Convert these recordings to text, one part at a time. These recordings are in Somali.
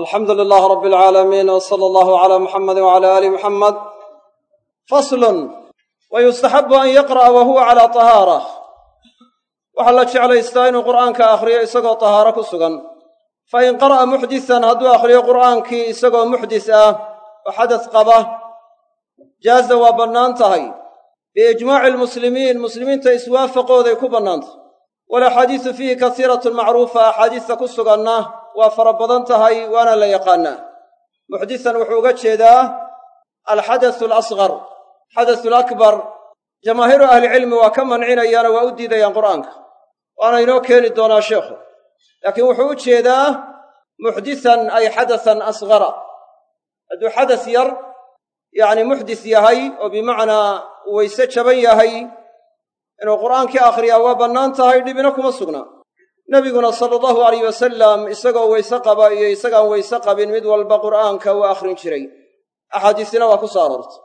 alxamdu lilaah rab alcaalamiin w sala allahu calaa muxamedi wcala aali muxamed faslun wa yustaxabu an yaqra'a wa huwa calaa tahaara waxaa la jeclaystaa inuu qur'aanka akhriyo isagoo tahaaro ku sugan. Fa in qara'a muxdisan hadduu akhriyo qur'aankii isagoo muxdis ah oo xadas qaba jaaza waa bannaan tahay. Biijmaaci almuslimiin muslimiinta iswaafaqooday ku bannaantah walaxaadiisu fiihi kasiiratun macruufa axaadiista ku suganna waa fara badan tahay waana la yaqaannaa muxdisan wuxuu uga jeedaa alxadasu alasqar xadasu alakbar. Jamaahiiru ahlicilmi waa ka mancinayaano waa u diidayaan qur'aanka. Waana inoo keeni doonaa sheekhu laakiin wuxuu u jeedaa muxdisan ay xadasan asqara hadduu xadas yar yacni muxdis yahay oo bimacnaa weyse jaban yahay inuu qur'aankii akhriyaa waa bannaan tahay dhibina kuma sugna nebiguna sala allahu alayh wasalam isagoo weyse qaba iyo isagaan weyse qabin mid walba qur'aanka uu akhrin jiray. Axaadiisina waa ku soo aroortay.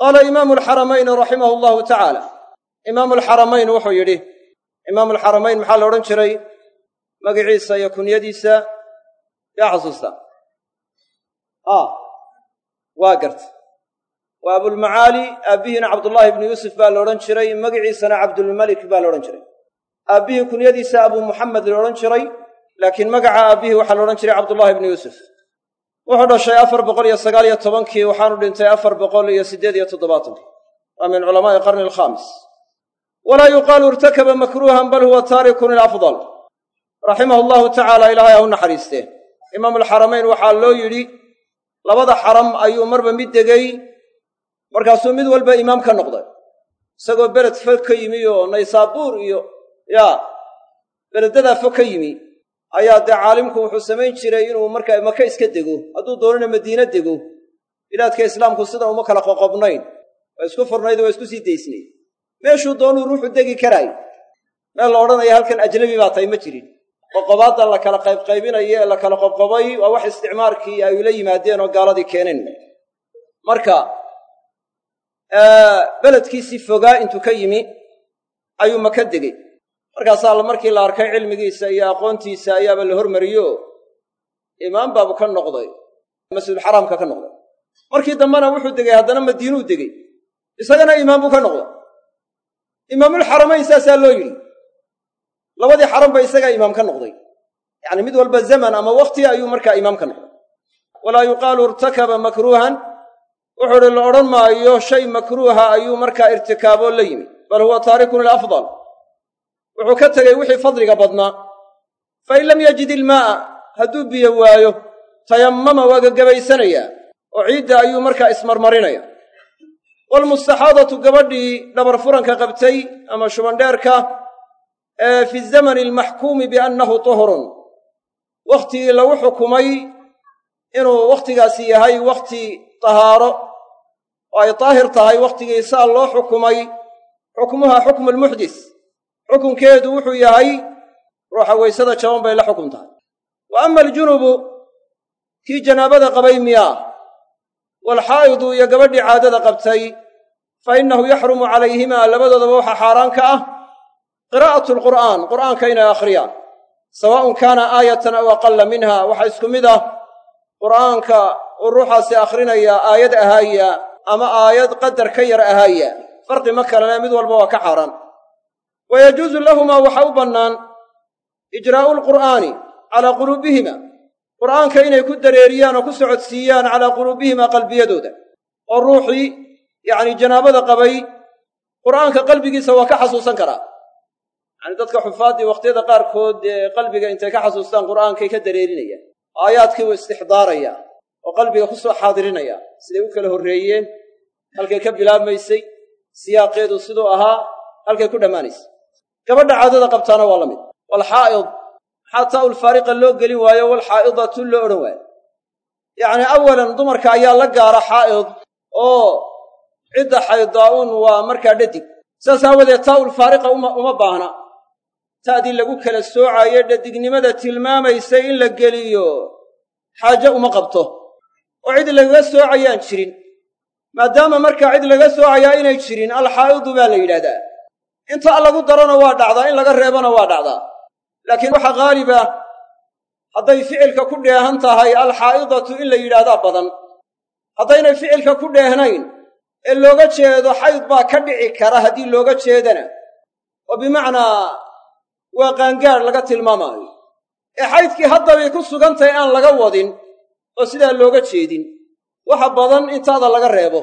Qaala imaamu alxaramayni raximahu allahu tacaala imaamu alxaramayn wuxuu yidhi imaamu alxaramayn maxaa la odhan jiray? Magiciisa iyo kunyadiisa yaa xasuusta a waa garta waa abulmacaali aabbihiina cabdullaahi ibnu yuusuf baa la odhan jiray magiciisana cabdulmalik baa la odhan jiray aabbihii kunyadiisa abuu muxamed la odhan jiray laakiin magaca aabbihii waxaa la odhan jiray cabdullahi ibnu yuusuf. Wuxuu dhashay afar boqol iyo sagaal iyo tobankii waxaanu dhintay afar boqol iyo siddeed iyo toddobaatankii waa min culamaa'i qarni alkhaamis. Walaa yuqaalu irtakaba makruuhan bal huwa taarikun ilafdal raximahu allahu tacaala ilaahay ha u naxariistee imaamu alxaramayn waxaa loo yidhi labada xaram ayuu marba mid degay markaasuu mid walba imaam ka noqday. Isagoo beled fog ka yimi oo naysaabuur iyo yaa beledadaa fog ka yimi. Ayaa dee caalimku wuxuu samayn jiray inuu markaa maka iska dego hadduu doonana madiine dego. Bilaadka islaamku sidan uma kala qoqobnayn. Waa isku furnayd waa isku sii daysnayd. Meeshuu doonuu ruuxu degi karaay meel la odhanaya halkan ajnabi baa tahay ma jirin. Qoqobaadda la kala qaybqaybinayo ee la kala qobqobay waa wax isticmaarkii ay ula yimaadeen oo gaaladii keeneen. Marka beledkiisii fogaa intuu ka yimi ayuu maka degey markaasaa markii la arkay cilmigiisa iyo aqoontiisa ayaaba la hormariyo. Imaam baabu ka noqday masjidulxaraamka ka noqday. Markii dambena wuxuu degay haddana madiinuu degey isagana imaam buu ka noqday. Imaamulxaramayn saasaa loo yidhi. Labadii xaram ba isagaa imaam ka noqday. Yacni mid walba zaman ama wakhti ayuu markaa imaam ka noqday. Walaa yuqaalu irtakaba makruuhan. Wuxuu idhi la odhan maayo shay makruuha ayuu markaa irtikaaboo la yimi bal huwa taarikun ilafdal wuxuu ka tegey wixii fadliga badnaa. Fa in lam yajid ilmaa'a hadduu biyo waayo tayammama waa gagabaysanayaa. Oo ciidda ayuu markaa ismarmarinaya. Waalmustaxaadatu gabadhii dhabar furanka qabtay ama shubandheerka ee fi zamani almaxkuumi biannahu tuhurun wakhtigii lagu xukumay inuu wakhtigaasi yahay wakhti tahaaro oo ay daahir tahay wakhtigii saa loo xukumay xukmuha xukmu lmuxdis xukunkeedu wuxuu yahay ruuxa weysada jaban bay la xukum tahay wa ama aljunubu kii janaabada qabay miyaa waalxaa'idu iyo gabadhii caadada qabtay fa innahu yaxrumu calayhimaa labadoodaba waxaa xaaraan ka ah qiraa'atu alqur'aan qur'aanka inay akhriyaan sawaa'un kaana aayatan aw aqalla minha waxaa isku mid ah qur'aanka uu ruuxaasi akhrinayaa aayad ahaaya ama aayad qadar ka yar ahaaya farqi ma kalene mid walba waa ka xaaraan wa yajuusu lahumaa waxa u bannaan ijraa'u lqur'aani calaa quluubihima qur'aanka inay ku dareeriyaan oo ku socodsiiyaan calaa quluubihima qalbiyadooda oo ruuxii yacni janaabada qabay qur'aanka qalbigiisa waa ka xasuusan karaa yacni dadka xufaaddii wakhtiyada qaarkood ee qalbiga intay ka xasuustaan qur'aankay ka dareerinayaan aayaadkii wuu istixdaaraya oo qalbiga ku soo xaadirinaya siday u kala horreeyeen halkay ka bilaabmaysay siyaaqeedu siduu ahaa halkay ku dhammaanaysay gabadha caadada qabtaana waa la mid. Waalxaa'id maxaa taa'ulfaariqa loo gelin waayo walxaa'idatu loo odhan waayo. Yacni awalan dumarka ayaa la gaara xaa'id oo cidda xaydaa'uun waa markaa dhadig. Saas aawadeed taa'ulfaariqa uma baahna. Ta'dii lagu kala soocaayo dhadignimada tilmaamaysay in la geliyo xaaje uma qabto. Oo cid lagaga soocayaan jirin. Maadaama markaa cid laga soocayaa inay jirin alxaa'idu baa la yidhaahdaa inta lagu darona waa dhacdaa in laga reebona waa dhacdaa. Laakiin waxaa haalib ah hadday ficilka ku dheehan tahay alxaa'idatu in la yidhaahdaa badan. Haddaynay ficilka ku dheehnayn ee looga jeedo xayd baa ka dhici kara haddii looga jeedana. Oo bimacnaa waa qaangaadh laga tilmaamaayo. Ee xaydkii haddabay ku sugan tahay aan laga wadin oo sidaa looga jeedin. Waxa badan intaada laga reebo.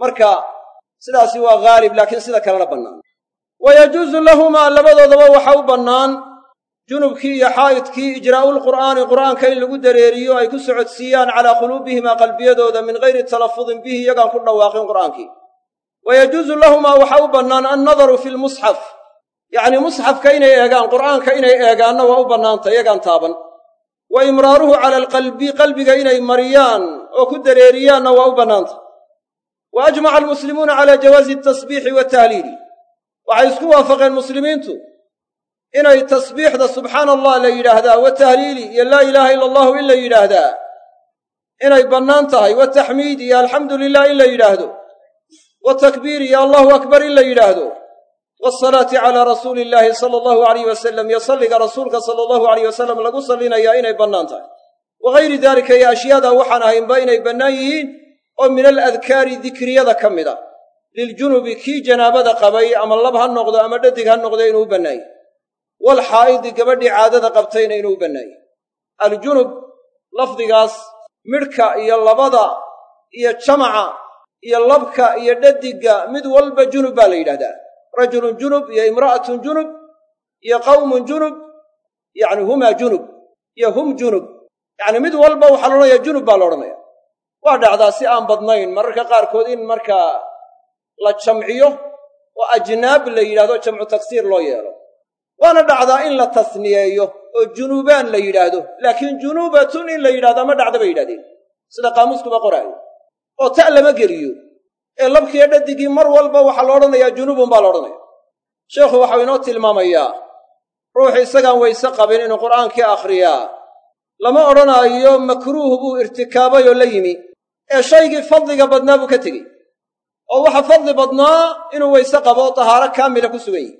Marka sidaasi waa haalib laakiin sida kalena bannaan wa yajuusu lahumaa labadoodaba waxa u bannaan junubkii iyo xaa'idkii ijraa'ulqur'aani qur'aanka in lagu dareeriyo ay ku socodsiiyaan calaa quluubihimaa qalbiyadooda min gayri talafudin bihi iyagaan ku dhawaaqin qur'aankii wa yajuusu lahumaa waxa u bannaan annadaru fi lmusxaf yacnii musxafka inay eegaan qur'aanka inay eegaanna waa u bannaanta iyagaan taaban wa imraaruhu cala alqalbi qalbiga inay mariyaan oo ku dareeriyaanna waa u bannaanta wa ajmaca almuslimuuna cala jawaazi altasbiixi watahliili waxay isku waafaqeen muslimiintu inay tasbiixda subxaana allah la yidhaahdaa wa tahliili iyo laa ilaaha ila allahu in la yidhaahdaa inay bannaan tahay wa taxmiid iyo alxamdu lilah in la yidhaahdo wa takbiir iyo allahu akbar in la yidhaahdo waasalaati calaa rasuuli illaahi sala allahu alayh wasalam iyo salliga rasuulka sala allahu alayh wasalam lagu sallinayaa inay bannaan tahay. Wa gayri daalika iyo ashyaada waxaan ahaynba inay bannaan yihiin oo min aladkaari dikriyada ka mid a liljunubi kii janaabada qabay ama lab ha noqdo ama dhadig ha noqdo inuu u bannaayey walxaa'idi gabadhii caadada qabtayna inuu u bannaayey aljunub lafdigaas midhka iyo labada iyo jamaca iyo labka iyo dhadigga mid walba junub baa la yidhahdaa. Rajulun junub iyo imra'atun junub iyo qawmun junub yacni humaa junub iyo hum junub. Yacni mid walba waxaa la odhanaya junub baa la odhanaya waa dhacdaa si aan badnayn mararka qaarkood in markaa la jamciyo oo ajnaab la yidhahdo jamcu tagsiir loo yeelo. Waana dhacdaa in la tasniyeeyo oo junubaan la yidhaahdo laakiin junuubatun in la yidhahdaa ma dhacda bay yidhahdeen. Sida qaamuuskuba qoraayo. Oo ta' lama geliyo ee labkiiyo dhadigii mar walba waxaa la odhanayaa junubun baa la odhanaya. Sheekhu waxau inoo tilmaamayaa ruuxu isagaan weyse qabin inuu qur'aankii akhriyaa. Lama odhanaayo makruuh buu irtikaabay oo la yimi. Ee shaygii fadliga badnaa buu ka tegey oo waxa fadli badnaa inuu weyse qabo oo tahaaro kaamila ku sugan yihi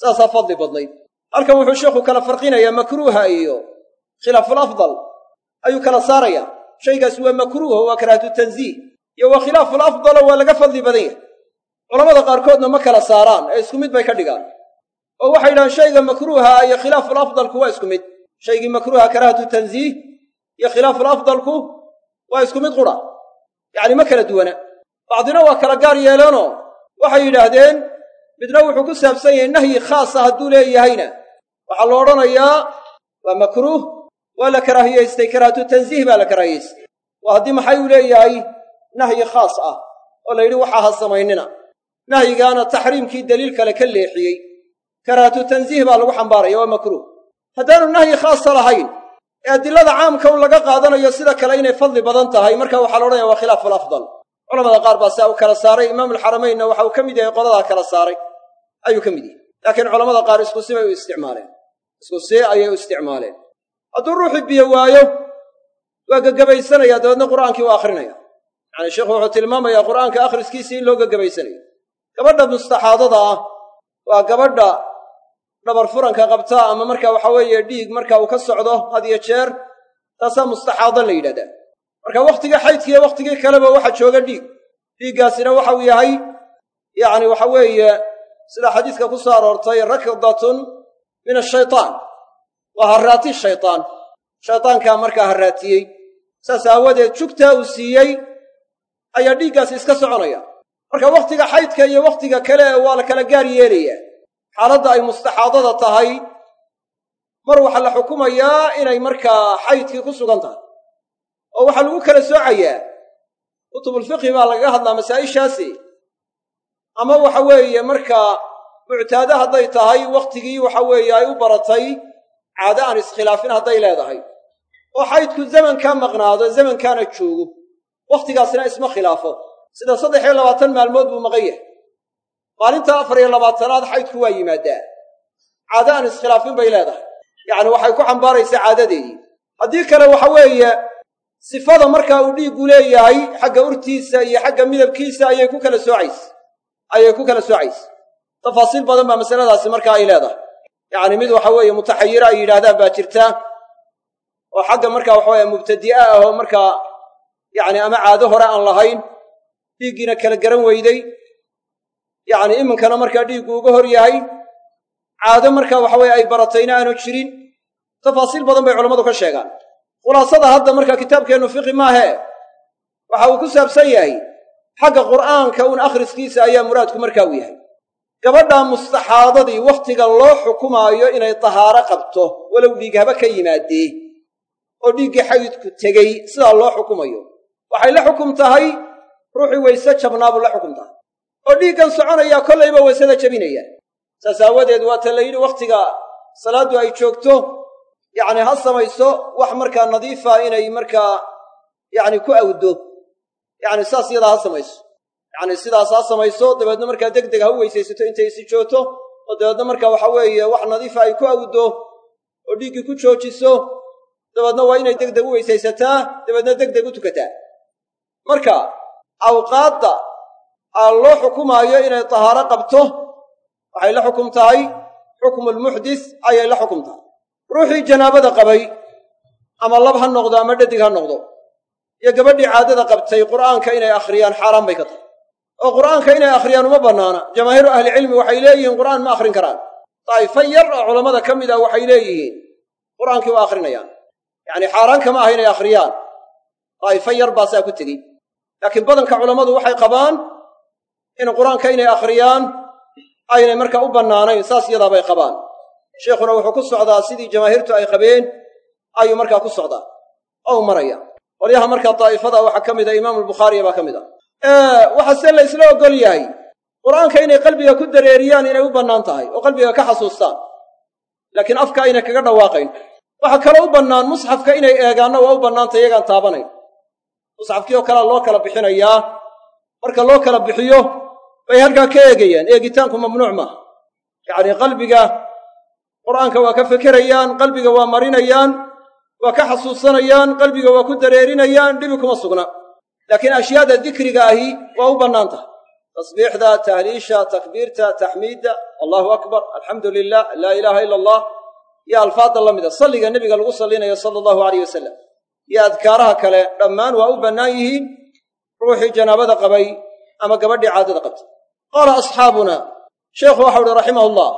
saasaa fadli badnayd. Halkan wuxuu sheekhu kala farqinayaa makruuha iyo khilaafulafdal ayuu kala saarayaa. Shaygaasi waa makruuho waa karaahatu tanziih. Iyo waa khilaafulafdalo waa laga fadli badan yahay. Culamada qaarkoodna ma kala saaraan ee isku mid bay ka dhigaan. Oo waxay yidhahaan shayga makruuha iyo khilaafulafdalku waa isku mid. Shaygii makruuha karaahatu tanziih iyo khilaafulafdalku waa isku mid qura. Yacni ma kala duwana bacdina waa kala gaar yeeleenoo waxay yidhaahdeen midna wuxuu ku saabsan yahay nahyi khaasa hadduu leeyahayna. Waxaa la odhanayaa waa makruuh waa la karaahiyaystay karaahatu tanziih baa la karaahiyaystay waa haddii maxay uu leeyahay nahyi khaas ah oo la yidhi waxaa ha samaynina. Nahyigaana taxriimkii daliil kale ka leexiyey. Karaahatu tanziih baa lagu xambaaraya waa makruuh. Haddaanu nahyi khaasa lahayn ee adilada caamka un laga qaadanayo sida kale inay fadli badan tahay marka waxaa la odhanaya waa khilaafu alafdal culamada qaar baa saa u kala saaray imaamulxaramaynna waxa uu ka mid yahay qoladaa kala saaray ayuu ka mid yahay. Laakiin culamada qaar isku si bay u isticmaaleen. Isku si ayay u isticmaaleen. Hadduu ruuxu biyo waayo waa gegabaysanayaa dabeedna qur'aankii waa akhrinaya. Yacani sheikhu wuxuu tilmaamayaa qur'aanka akhriskiisii in loo gegabaysanayo gabadha mustaxaadada ah waa gabadha dhabar furanka qabtaa ama marka waxa weeye dhiig marka uu ka socdo had iyo jeer taasaa mustaxaado la yidhahdaa marka wakhtigii xaydkiiyo wakhtigii kaleba waxa jooga dhiig. Dhiiggaasina waxau yahay yacni waxa weeye sida xadiiska ku soo aroortay rakdatun min ashaytaan waa harraati shaytaan. Shaytaankaa markaa harraatiyey saas aawadeed jugtaa uu siiyey ayaa dhiiggaasi iska soconaya. Marka wakhtiga xaydka iyo wakhtiga kale waa la kala gaar yeelayaa. Xaaladda ay mustaxaadada tahay mar waxaa la xukumayaa inay markaa xaydkii ku sugan tahay oo waxaa lagu kala soocayaa kutubulfiqhi baa lagaga hadlaa masaa'ishaasi. Ama waxa weeye markaa muctaado hadday tahay wakhtigii waxa weeye ay u baratay caado aan iskhilaafin hadday leedahay. Oo xaydku zamankaa maqnaado zamankaana joogo wakhtigaasina isma khilaafo. Sida saddex iyo labaatan maalmood buu maqan yahay. Maalinta afar iyo labaatanaad xaydku waa yimaadaa. Caado aan iskhilaafin bay leedahay. Yacni waxay ku xambaaraysaa caadadeedii. Haddii kale waxa weeye sifada markaa uu dhiiggu leeyahay xagga urtiisa iyo xagga midabkiisa ayay ku kala soocaysa ayay ku kala soocaysa tafaasiil badan baa masaladaasi markaa ay leedahay. Yacni mid waxa weeye mutaxayira ay yidhaahdaan baa jirta oo xagga markaa waxaweye mubtadi'a ah oo markaa yacni ama caado hore aan lahayn dhiiggiina kala garan weyday. Yacni iminkana markaa dhiiggu uga hor yahay caado markaa waxaweye ay baratayna aanu jirin. Tafaasiil badan bay culammadu ka sheegaan khulaasada hadda markaa kitaabkeennu fiqi maahee waxa uu ku saabsan yahay xagga qur'aanka un akhriskiisa ayaa muraadku markaa u yahay. Gabadhaa mustaxaadadii wakhtiga loo xukumaayo inay tahaaro qabto walow dhiig haba ka yimaadee oo dhiiggii xaydku tegey sidaa loo xukumayo. Waxay la xukum tahay ruuxii wayse jabnaabuu la xukum tahay. Oo dhiiggan soconayaa kollayba waysada jebinaya saas aawadeed waata la yidhi wakhtiga salaaddu ay joogto yacni ha samayso wax markaa nadiifa inay markaa yacni ku awdo yacni saas iyadaa ha samayso. Yacni sidaas ha samayso dabeedna markaa deg deg ha u weysaysato intay isi joogto oo dabeedna markaa waxa weeye wax nadiifa ay ku awdo oo dhiiggii ku joojiso dabeedna waa inay deg deg u weysaysataa dabeedna deg deg u tukataa. Marka awqaadda aa loo xukumaayo inay tahaaro qabto waxay la xukum tahay xukmulmuxdis ayay la xukum tahay ruuxii janaabada qabay ama lab ha noqdo ama dhadig ha noqdo iyo gabadhii caadada qabtay qur'aanka inay akhriyaan xaaraan bay ka tahay. oo qur'aanka inay akhriyaan uma bannaana. Jamaahiiru ahlicilmi waxay leeyihiin qur'aan ma akhrin karaan. Daa'ifo yar oo culammada ka mid ah waxay leeyihiin. Qur'aankii waa akhrinayaan. Yacni xaaraan kama aha inay akhriyaan. Daa'ifo yar baasaa ku tegey laakiin badanka culammadu waxay qabaan in qur'aanka inay akhriyaan aynay markaa u bannaanayn saas iyadaabay qabaan sheikhuna wuxuu ku socdaa sidii jamaahiirtu ay qabeen ayuu markaa ku socdaa. Oo u maraya. Qolyaha markaa daa'ifada waxaa ka mida imaamu albukhaariya baa ka mid a waxaa se la ysla ogol yahay qur'aanka inay qalbiga ku dareeriyaan inay u bannaan tahay oo qalbiga ka xasuustaan. Laakiin afka aynay kaga dhawaaqayn. Waxaa kaloo u bannaan musxafka inay eegaanna waa u bannaantay iyagaan taabanayn. Musxafkii oo kalea loo kala bixinayaa marka loo kala bixiyo bay halkaa ka eegayaan. Eegitaanku mamnuuc maaha. Yacnii qalbiga qur'aanka waa ka fekerayaan qalbiga waa marinayaan waa ka xasuusanayaan qalbiga waa ku dareerinayaan dhibi kuma sugna. Laakiin ashyaada dikriga ahi waa u bannaan tahay tasbiixda tahliisha takbiirta taxmiidda allahu akbar alxamdu lilah laa ilaaha ila allah iyo alfaadda la mida salliga nebiga lagu sallinayo sala allahu alayh wasalam iyo adkaaraha kale dhammaan waa u bannaan yihiin ruuxii janaabada qabay ama gabadhii caadada qabtay. Qaala asxaabuna sheekhu waxau uhi raximah allah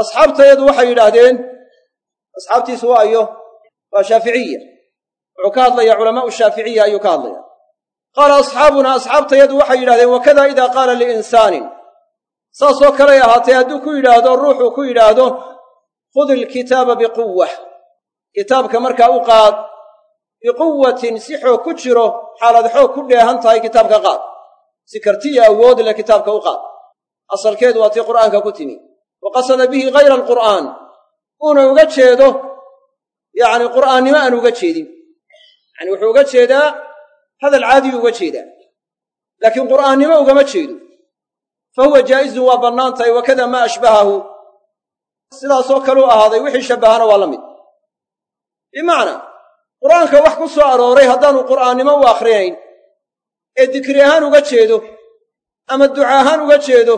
asxaabtayadu waxay yidhaahdeen asxaabtiisu waa ayo waa shaaficiya wuxuu ka hadlayaa culamaau shaaficiya ayuu ka hadlaya qaala asxaabuna asxaabtayadu waxay yidhahdeen wakada idaa qaala liinsaanin. Saasoo kaley ahaatee hadduu ku yidhaahdo ruuxuu ku yidhaahdo khud ilkitaaba biquwa kitaabka markaa u qaad biquwatin si xoog ku jiro xaalad xoog ku dheehan tahay kitaabka qaad. Si kartiya awood leh kitaabka u qaad. Asalkeedu waa tii qur'aanka ku timi wa qasada bihi hayra alqur'aan uuna uga jeedo yacni qur'aannimo aan uga jeedin yacni wuxuu uga jeedaa hadal caadiyuu uga jeedaa laakiin qur'aannimo ugama jeedo fa huwa jaa'izun waa bannaan tahay wakada maa ashbahahu sidaasoo kaleu ahaaday wixii shabbahana waa la mid bimacnaa qur'aanka wax ku soo arooray haddaanu qur'aannimo u akhrinayn ee dikri ahaan uga jeedo ama duca ahaan uga jeedo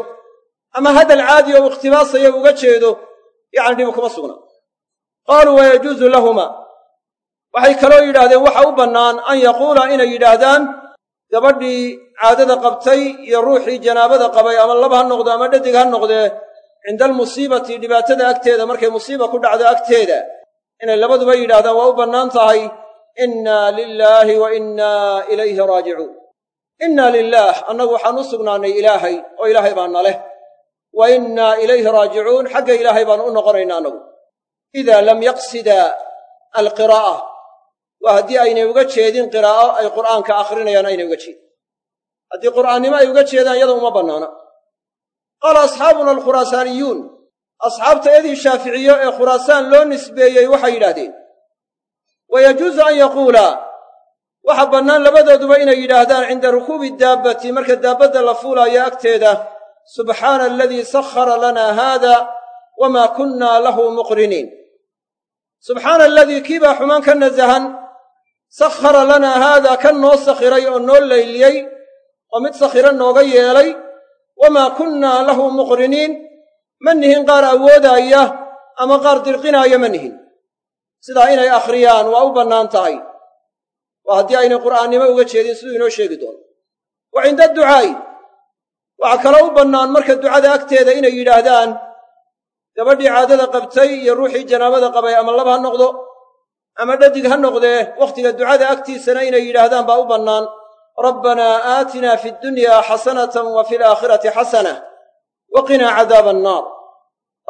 ama hadal caadi oo ikhtibaasaya uga jeedo yacni dhibi kuma sugna. Qaaluu wayajuusu lahuma. Waxay kaloo yidhaahdeen waxa u bannaan an yaquula inay yidhaahdaan gabadhii caadada qabtay iyo ruuxii janaabada qabay ama lab ha noqdo ama dhadig ha noqdee cinda almusiibati dhibaatada agteeda markay musiiba ku dhacdo agteeda. Inay labaduba yidhahdaan waa u bannaan tahay inna lilaahi wa inna ilayhi raajicuun. Inna lilaah annagu waxaan u sugnaannay ilaahay oo ilaahay baana leh wa innaa ilayhi raajicuun xagga ilaahay baanu u noqonaynaa annagu idaa lam yaqsida alqiraa'a. Waa haddii aynay uga jeedin qiraa'o ay qur'aanka akhrinayaan aynay uga jeedin. Haddii qur'aannimo ay uga jeedaan iyada uma bannaana. Qaala asxaabuna alkhuraasaaniyuun asxaabtayadii shaaficiyo ee khuraasaan loo nisbeeyey waxay yidhaahdeen wa yajuusu an yaquula. Waxa bannaan labadooduba inay yidhaahdaan cinda rukuubi daabbati marka daabbadda la fuulaayo agteeda subxaana aladii sakhara lanaa haada wamaa kunnaa lahu muqriniin subxaana aladii kii baa xumaan ka nasahan sakhara lanaa haada kan noo sakhiray oo noo layliyey oo mid sakhiro nooga yeelay wamaa kunnaa lahu muqriniin ma nihin qaar awoodaaya ama qaar dirqinaaya ma nihin. Sidaa inay akhriyaan waa u bannaan tahay. Waa haddii aynay qur'aannimo uga jeedin siduu inoo sheegi doono wa cinda waxaa kaloo u bannaan marka ducada agteeda inay yidhaahdaan gabadhii caadada qabtay iyo ruuxii janaabada qabay ama lab ha noqdo ama dhadig ha noqdee wakhtiga ducada agtiisana inay yidhaahdaan baa u bannaan. Rabbanaa aatinaa fi ddunyaa xasanatan wa fi alaakhirati xasana wa qinaa cadaaba annaar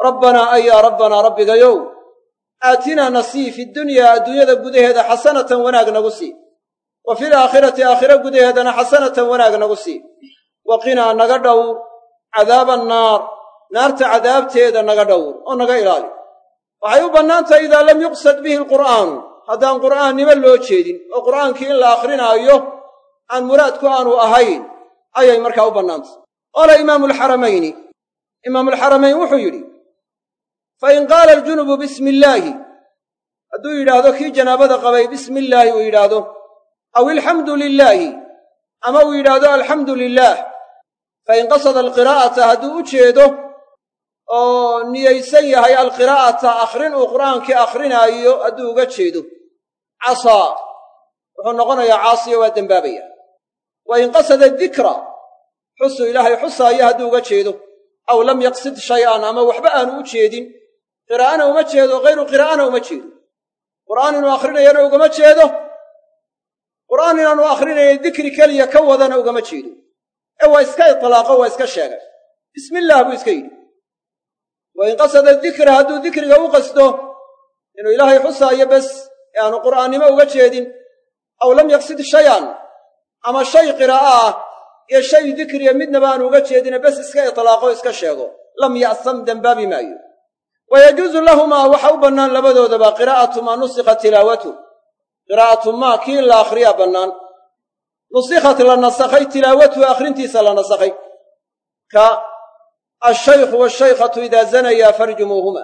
rabbanaa ayaa rabbanaa rabbigayow aatinaa nasii fi dunyaa adduunyada gudaheeda xasanatan wanaag nagu sii wa fil aakhirati aakhiro gudaheedana xasanatan wanaag nagu sii wa qinaa naga dhowr cadaaba annaar naarta cadaabteeda naga dhowr oo naga ilaali. Waxay u bannaan tahay idaa lam yuqsad bihi alqur'aanu haddaan qur'aannimo loo jeedin oo qur'aankii in la akhrinaayo aan muraadku aanu ahayn ayay markaa u bannaantay. Qaala imaamulxaramayni imaamulxaramayn wuxuu yidhi fa in qaala aljunubu bismi illaahi hadduu yidhaahdo kii janaabada qabay bismi illaahi uu yidhaahdo aw ilxamdu lilaahi ama uu yidhaahdo alxamdu lilaah fa in qasada alqiraa'ata hadduu u jeedo oo niyaysan yahay alqiraa'ata akhrin uu qur'aankii akhrinaayo hadduu uga jeedo casaa wuxuu noqonayaa caasiyo waa dembaabaya wa in qasada dikra xusuu ilaahay xusaayo hadduu uga jeedo aw lam yaqsid shay'an ama waxba aanu u jeedin qiraa'ana uma jeedo hayru qiraa'ana uma jeedo qur'aan inuu akhrinayana ugama jeedo qur'aan inaanu akhrinayn dikri keliya ka wadana ugama jeedo waa iska itlaaqo waa iska sheegay. Bismi illaah buu iska yidhi. Wa in qasada dikra hadduu dikriga u qasdo inuu ilaahay xusaayo bes ee aanu qur'aannimo uga jeedin aw lam yaqsid shayan ama shay qiraa'a ah iyo shay dikriya midnaba aanu uga jeedine bes iska itlaaqo iska sheego. Lam ya'sam dembaabi maayo wa yajuusu lahumaa waxa u bannaan labadoodaba qiraa'atu maa nusikha tilaawatu qiraa'atu maa kii la akhriyaa bannaan nusikhat la nasakhay tilaawatuhu akhrintiisa la nasakhay ka ashaykhu waashaykhatu idaa zanayaa farjumuuhuma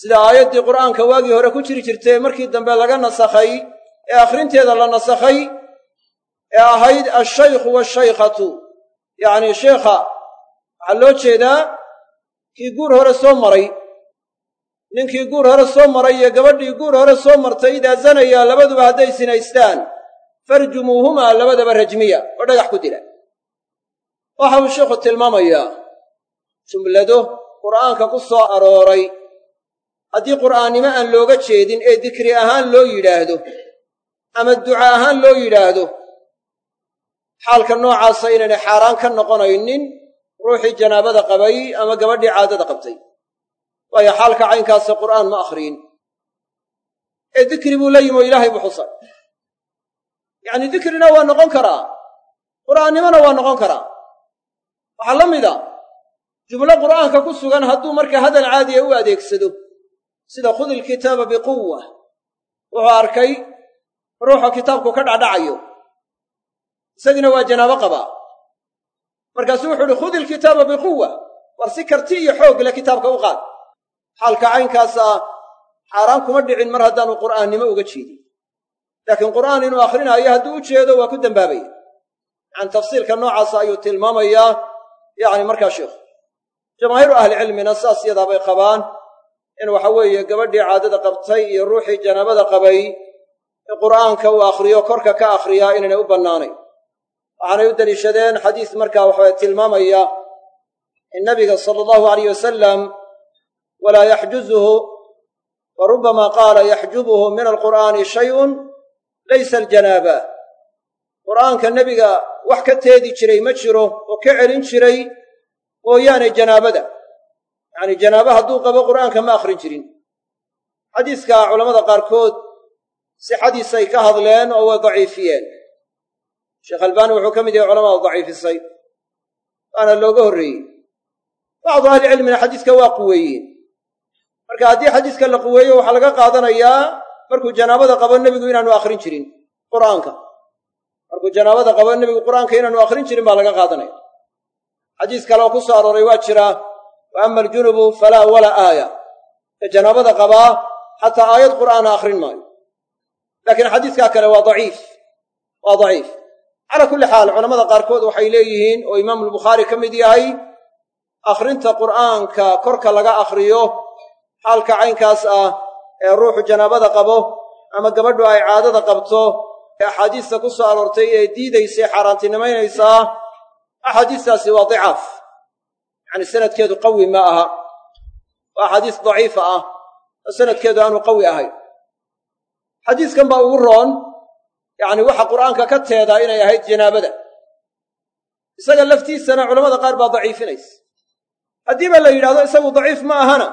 sida aayaddii qur'aanka waagii hore ku jiri jirtay markii dambe laga nasakhay ee akhrinteeda la nasakhay ee ahayd ashaykhu waashaykhatu yacnii sheekha waxaa loo jeedaa kii guur hore soo maray ninkii guur hore soo maray iyo gabadhii guur hore soo martay idaa zanayaa labaduba hadday sinaystaan farjumuuhumaa labadaba rajmiya oo dhagax ku dila. Waxa uu sheikhu tilmaamayaa jumlado qur'aanka ku soo arooray haddii qur'aannimo aan looga jeedin ee dikri ahaan loo yidhaahdo ama duca ahaan loo yidhaahdo xaalka noocaasa inaynay xaaraan ka noqonaynin ruuxii janaabada qabay ama gabadhii caadada qabtay. Waayo xaalka caynkaasa qur'aan ma akhriyin. Ee dikri buu la yimi oo ilaahay buu xusay yacni dikrina waa noqon karaa. Qur'aannimona waa noqon karaa. Waxaa la mida jumlo qur'aanka ku sugan hadduu marka hadal caadiya u adeegsado sida khudi ilkitaaba biquwa wuxuu arkay ruuxa kitaabku ka dhacdhacayo isagiina waa janaabo qabaa markaasuu wuxuu uhi khudi ilkitaaba biquwa war si karti iyo xoog le kitaabka u qaad. Xaalka caynkaasa xaaraan kuma dhicin mar haddaanu qur'aannimo uga jeedin laakiin qur'aan inuu akrinaayo hadduu u jeedo waa ku dembaabaya yacani tafsiilka noocaasa ayuu tilmaamayaa. Yacni markaa sheikhu jamaahiiru ahlicilmina saas yadaabay qabaan in waxa weeye gabadhii caadada qabtay iyo ruuxii janaabada qabay in qur'aanka uu akhriyo korka ka akhriyaa inaynay u bannaanayn. Waxaanay u deliishadeen xadiis markaa waxaa tilmaamaya in nabiga sala allahu alayh wasalam walaa yaxjuzuhu wa qaala yaxjubuhu min alqur'aani shayun laysa aljanaaba qur'aanka nebiga wax ka teedi jiray ma jiro oo ka celin jiray mooyaane janaabada yacni janaaba hadduu qabo qur'aanka ma akhrin jirin xadiiska culammada qaarkood sixadiisay ka hadleen oo way daciifiyeen sheekh albaani wuxuu ka mid yahay culamada daciifisay waana looga horreeyey bacdu ahlicilmina xadiiska waa quweeyeen marka haddii xadiiska la quweeyo waxaa laga qaadanayaa markuu janaabada qabo nebigu inaanu akhrin jirin qur'aanka. Markuu janaabada qabo nebigu qur'aanka inaanu akhrin jirin baa laga qaadanaya. Xadiis kale oo ku soo arooray waa jiraa wa ama aljunubu falaa walaa aaya. Ee janaabada qabaa xataa aayad qur'aana akhrin maayo. Laakiin xadiiskaa kale waa daciif waa daciif. Calaa kulli xaal culamada qaarkood waxay leeyihiin oo imaamulbukhaari ka mid yahay akhrinta qur'aanka korka laga akhriyo xaalka caynkaas ah ee ruuxu janaabada qabo ama gabadhu ay caadada qabto ee axaadiista ku soo aroortay ee diidaysay xaaraantinimaynaysaa axaadiistaasi waa dicaaf yacani sanadkeedu qawi ma aha. Waa axaadiis daciifa ah oo sanadkeedu aanu qawi ahayn xadiiskan baa ugu roon yacni waxa qur'aanka ka teedaa inay ahayd janaabada. Isaga laftiisana culamada qaar baa daciifinaysa. Haddiiba la yidhahdo isagu daciif ma ahana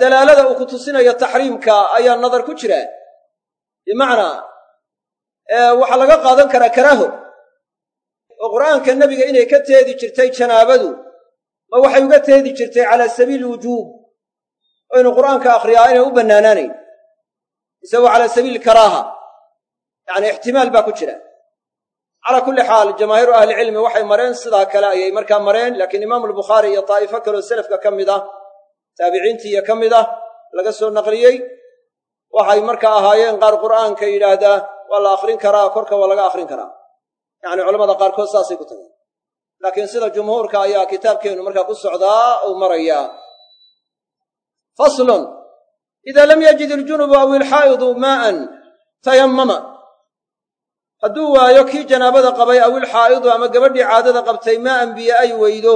dalaalada uu ku tusinayo taxriimka ayaa nadar ku jira. Bimacnaa waxaa laga qaadan karaa karaaho. Oo qur'aanka nebiga inay ka teedi jirtay janaabadu ma waxay uga teedi jirtay calaa sabiili wujuub. Oo inuu qur'aanka akhriyaa inay u bannaanaanayn. Isagoo calaa sabiili karaaha. Yacni ixtimaal baa ku jira. Calaa kulli xaal jamaahiiru ahlicilmi waxay mareen sidaa kale ayay markaa mareen laakiin imaamu albukhaari iyo daa'ifo kaleo selafka ka mid ah taabiciintiiyo ka mid ah laga soo naqliyey waxay markaa ahaayeen qaar qur'aanka yidhaahdaa waa la akhrin karaa korka waa laga akhrin karaa. Yacni culamada qaarkood saasay ku tageen. Laakiin sida jumhuurka ayaa kitaabkeennu markaa ku socdaa uu marayaa faslun ida lam yajid iljunubu aw ilxaa'idu maa'an tayammama. Hadduu waayo kii janaabada qabay aw ilxaa'idu ama gabadhii caadada qabtay maa'an biyo ay weydo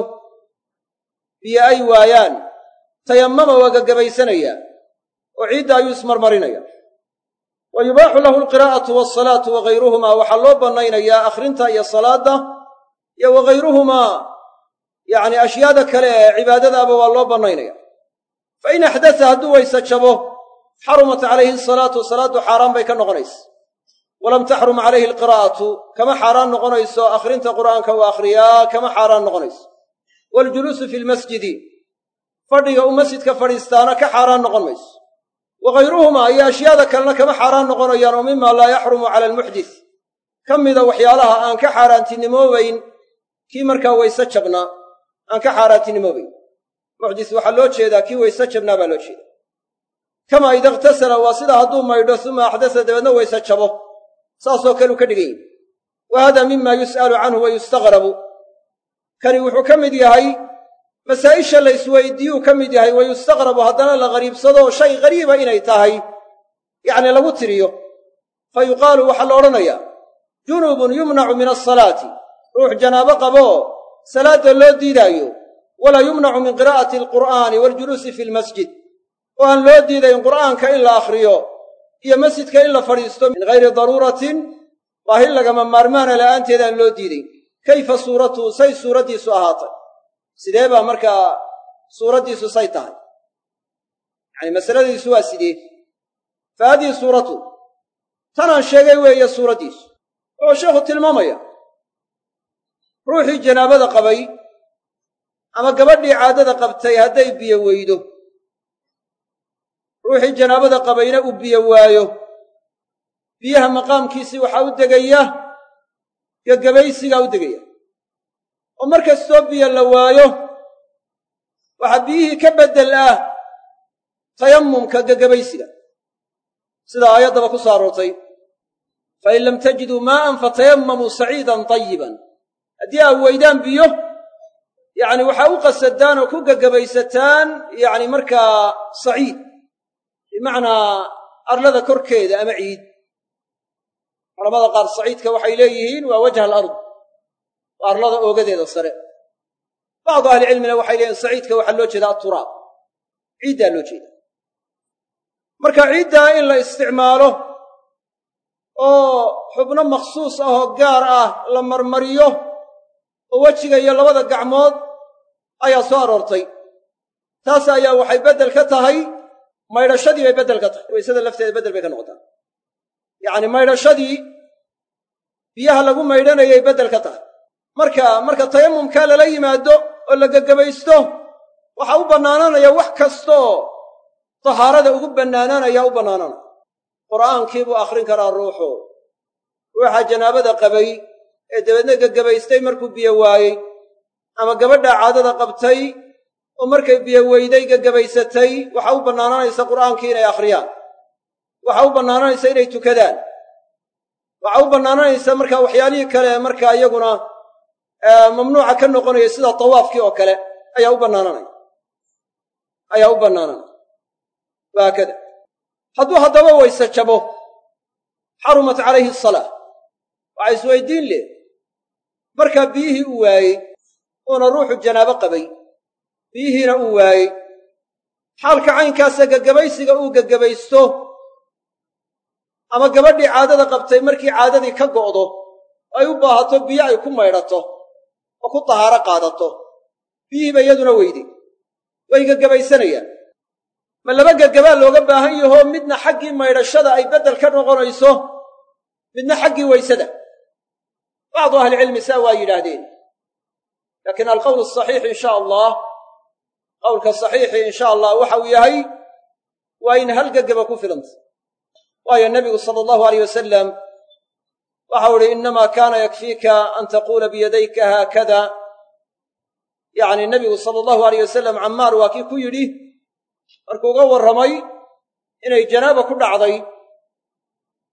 biyo ay waayaan tayammama waa gagabaysanayaa oo ciidda ayuu ismarmarinaya wa yubaaxu lahu alqiraa'atu waasalaatu wagayruhumaa waxaa loo bannaynayaa akhrinta iyo salaadda iyo wagayruhumaa yacni ashyaada kale ee cibaadadaaba waa loo bannaynaya. Fa in axdasa hadduu weyse jabo xarumat calayhi asalaatu salaaddu xaaraan bay ka noqonaysa. Walam taxrum calayhi alqiraa'atu kama xaaraan noqonayso akhrinta qur'aanka uu akhriyaa kama xaaraan noqonayso. Waljuluusu fi lmasjidi fadhiga uu masjidka fadhiistaana ka xaaraan noqon mayso. Wagayruhumaa iyo ashyaada kalena kama xaaraan noqonayaan oo mima laa yaxrumu cala almuxdis. Ka mida waxyaalaha aan ka xaaraantinimoobayn kii markaa weyse jabnaa aan ka xaaraantinimoobayn muxdis waxaa loo jeedaa kii weyse jabnaa baa loo jeeda kamaa ida ikhtasala waa sida hadduu maydho suma axdasa dabeedna weyse jabo. Saasoo kaleu ka dhigan yahi wa hada mima yus'alu canhu wa yustaqrabu. Kani wuxuu ka mid yahay masaa'isha la isweydiiyuu ka mid yahay wa yustaqrabu haddana la qariibsado shay qariiba inay tahay yacni lagu tiriyo. Fa yuqaalu waxaa la odhanayaa junubun yumnacu min asalaati ruux janaabo qaboo salaadda loo diidaayo walaa yumnacu min qiraa'ati alqur'aani waljuluusi fi lmasjid oo aan loo diidayn qur'aanka in la akhriyo iyo masjidka in la fadhiisto min hayri daruuratin baahi lagama maarmaana la'aanteed aan loo diidayn. Kayfa suuratuhu say suuraddiisu ahaatay sidee baa markaa suuraddiisu say tahay? Yacani masaladiisu waa sidee fa haadihi suuratu tanaan sheegay weeye suuraddiisu. Wuxuu sheekhu tilmaamaya ruuxii janaabada qabay ama gabadhii caadada qabtay hadday biyo weydo. Ruuxii janaabada qabayna uu biyo waayo. Biyaha maqaamkiisii waxaa u degaya gegabaysigaa u degaya oo mar kastoo biyo la waayo waxaa biyihii ka beddel ah tayammumka gegabaysiga sida aayaddaba ku soo aroortay fain lam tajiduu maa'an fatayamamuu saciidan tayiban haddii aad weydaan biyo yacni waxaa u qasadaan oo ku gegabaysataan yacni markaa saciid bimacnaa arlada korkeeda ama ciid. Culamada qaar saciidka waxay leeyihiin waa wajha alard arlada oogadeeda sare. Bacdu ahlicilmina waxay leeyihiin saciidka waxaa loo jeeda aturaab ciiddaa loo jeeda marka ciiddaa in la isticmaalo oo xubno makhsuus ah oo gaar ah la marmariyo oo wejiga iyo labada gacmood ayaa soo aroortay. Taas ayaa waxay beddel ka tahay maydhashadii bay beddel ka tahay. Waysada lafteeda beddel bay ka noqotaa. Yacni maydhashadii biyaha lagu maydhanayay beddel ka tahay marka marka tayamumkaa lala yimaado oo la gegabaysto waxaa u bannaananaya wax kastaoo tahaarada ugu bannaanaanaya u bannaananaya qur'aankii buu akhrin karaa ruuxu. Ruuxa janaabada qabay ee dabeedna gegabaystay markuu biyo waayey ama gabadhaa caadada qabtay oo markay biyo weyday gegabaysatay waxaa u bannaananaysa qur'aankii inay akhriyaan. Waxaa u bannaananaysa inay tukadaan. Waxaa u bannaananaysa marka waxyaalihii kale markaa iyaguna mamnuuca ka noqonaya sida tawaafkii oo kale ayaa u bannaananaya ayaa u bannaananaya wahaakada hadduu haddaba weyse jabo xarumat calayhi asalaa waxaa isweydiin leh markaa biyihii uu waayey uuna ruuxu janaabo qabay. Biyihiina uu waayey. Xaalka caynkaasa gagabaysiga uu gagabaysto ama gabadhii caadada qabtay markii caadadii ka go'do ay u baahato biyo ay ku maydhato oo ku tahaaro qaadato. Biyihiiba iyaduna weyday way gagabaysanayaan ma laba gagabaa looga baahan yahoo midna xaggii maydhashada ay beddel ka noqonayso midna xaggii weysada bacdu ahlicilmi saa waa yidhaahdeen. Laakiin alqowl asaxiix insha allah qowlka saxiixi insha allah waxa uu yahay waa in hal gagaba ku filanta. Waayo nebigu sala allahu aleyh wasalam waxau idhi innamaa kaana yakfiika an taquula biyadayka haakada. Yacni nebigu sala allahu aleyh wasalam cammaar waa kii ku yidhi markuu uga warramay inay janaaba ku dhacday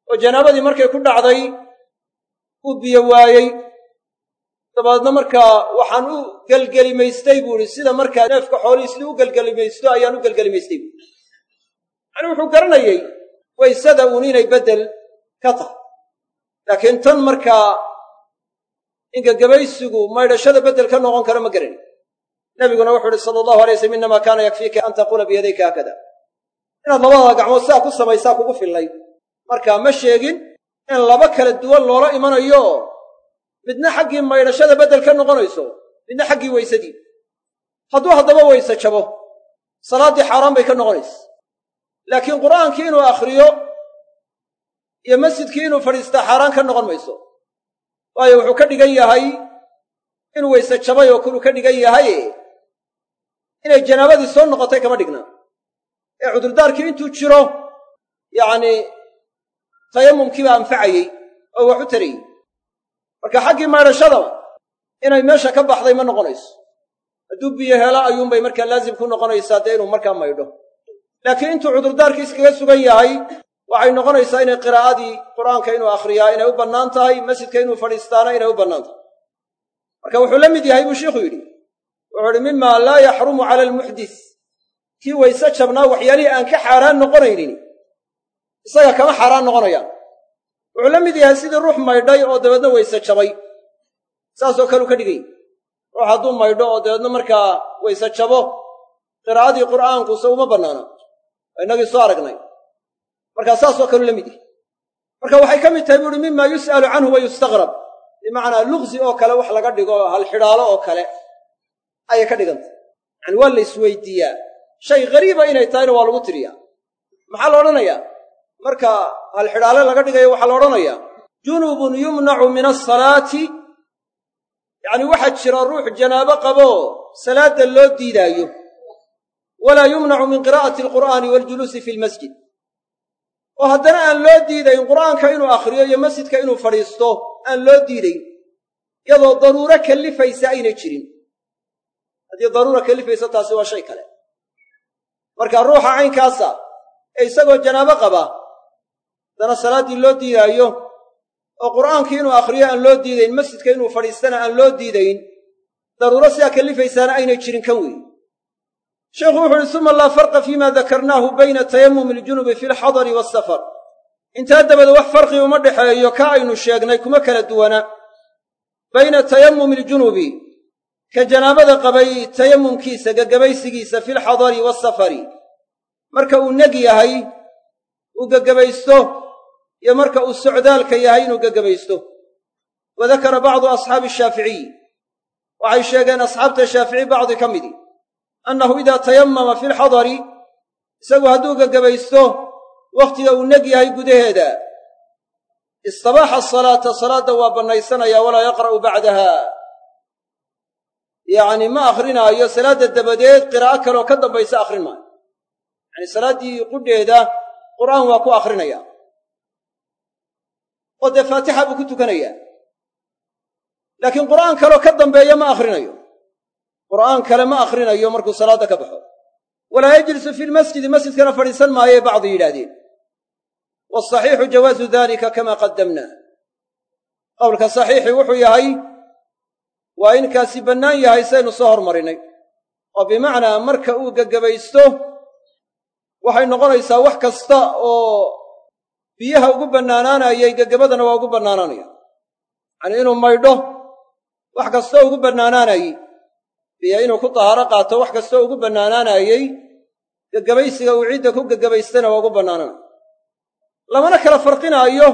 oo janaabadii markay ku dhacday uu biyo waayey. Dabadeedna markaa waxaan u gelgelimaystay buu ihi sida markaa neefka xoolihiisli u gelgelimaysto ayaan u gelgelimaystay buui yacni wuxuu garanayey waysada uun inay beddel ka tahay laakiin tan markaa in gagabaysigu maydhashada beddel ka noqon karo ma garanay nebiguna wuxuu uhi sala allahu alay waslm innamaa kaana yakfiika an taquula biyadayka haakada. Inaad labada gacmood sidaa ku samaysaa kugu fillay markaa ma sheegin in laba kala duwan loola imanayo. Midna xaggii maydhashada beddel ka noqonayso midna xaggii weysadii hadduu haddaba weyse jabo salaaddii xaaraan bay ka noqonaysa laakiin qur'aankii inuu akhriyo iyo masjidkii inuu fadhiistaa xaaraan ka noqon mayso. Waayo wuxuu ka dhigan yahay inuu weyse jabay oo kuluu ka dhigan yahay inay janaabadii soo noqotay kama dhigna. Ee cudurdaarkii intuu jiro yacnii tayamumkiibaa anfacayey oo wax u tarayey marka xaggii maydhashadaba inay meesha ka baxday ma noqonayso. Hadduu biyo helo ayuunbay markaa laazim ku noqonaysaa dee inuu markaa maydho. Laakiin intuu cudurdaarkii iskaga sugan yahay waxay noqonaysaa inay qiraa'adii qur'aanka inuu akhriyaa inay u bannaan tahay masjidka inuu fadhiistaana inay u bannaan tahay. Marka wuxuu la mid yahay buu shiikhuu yidhi. Wuxuu idhi mima laa yaxrumu cala almuxdis. Kii wayse jabnaa waxyaalihii aan ka xaaraan noqonaynin. Isaga kama xaaraan noqonayaan. Wuxuu la mid yahay sidii ruux maydhay oo dabeedna weyse jabay. Saasoo kaleu ka dhigay. Ruux hadduu maydho oo dabeedna markaa weyse jabo qiraa'adii qur'aankuse uma bannaana. Waa innagii soo aragnay markaa saasoo kaleu la mid yahay. Marka waxay ka mid tahay buu uhi mima yus'alu canhu wa yustaqrab. Bimacnaa luqsi oo kale wax laga dhigo halxidhaalo oo kale ayay ka dhigantay. Yacani waa la isweydiiyaa. Shay ghariiba inay tahayna waa lagu tiriyaa. Maxaa la odhanayaa? Marka halxidhaale laga dhigayo waxaa la odhanayaa. Junubun yumnacu min asalaati yacni waxaa jira ruux janaabo qaboo salaadda loo diidaayo. Walaa yumnacu min qiraa'ati alqur'aani waljuluusi fi lmasjid oo haddana aan loo diidayn qur'aanka inuu akhriyo iyo masjidka inuu fadhiisto aan loo diidayn. Iyadoo daruuro kallifaysa aynay jirin. Haddii daruura kallifaysa taasi waa shay kale. Marka ruuxa caynkaasa ee isagoo janaabo qaba haddana salaaddii loo diidaayo oo qur'aankii inuu akhriyo aan loo diidayn masjidka inuu fadhiistana aan loo diidayn daruuro sidaa kallifaysaana aynay jirin kan weyn sheikhu wuxu uhi suma laa farqa fiima dakarnaahu bayna tayamumi aljunubi fi alxadari waasafar intaa dabada wax farqi uma dhexeeyo ka aynu sheegnay kuma kala duwana. Bayna tayamumi aljunubi ka janaabada qabay tayamumkiisa gagabaysigiisa fi alxadari waasafari marka uu neg yahay uu gagabaysto iyo marka uu socdaalka yahay inuu gagabaysto wa dakara bacdu asxaabi ashaaficiy waxay sheegeen asxaabta shaafici bacdi ka midi annahu idaa tayamama fi alxadari isagu hadduu gagabaysto wakhtiga uu neg yahay gudaheeda istabaaxa asalaata salaadda waa bannaysanaya walaa yaqra'u bacdaha yacni ma akhrinaayo salaadda dabadeed qiraa'o kaleoo ka dambaysa akhrin maayo yacni salaaddii qudheeda qur'aan waa ku akhrinaya oo dee faatixa buu ku tukanayaa laakiin qur'aan kaleoo ka dambeeya ma akhrinayo qur'aan kale ma akhrinayo markuu salaadda ka baxo. Walaa yajlisu fi lmasjidi masjidkana fadhiisan maayoe bacdi yidhaahdeen waasaxiixu jawaazu dalika kama qaddamna qowlka saxiixi wuxuu yahay waa in kaasi bannaan yahay saynu soo hormarinay. Oo bimacnaa marka uu gagabaysto waxay noqonaysaa wax kasta oo biyaha ugu bannaanaanayay gegabadana waa ugu bannaanaanaya. Yacanii inuu maydho wax kastoo ugu bannaanaanayey biyo inuu ku tahaaro qaato wax kastoo ugu bannaanaanayey gegabaysiga uu cidda ku gegabaystana waa ugu bannaananaya lamana kala farqinaayo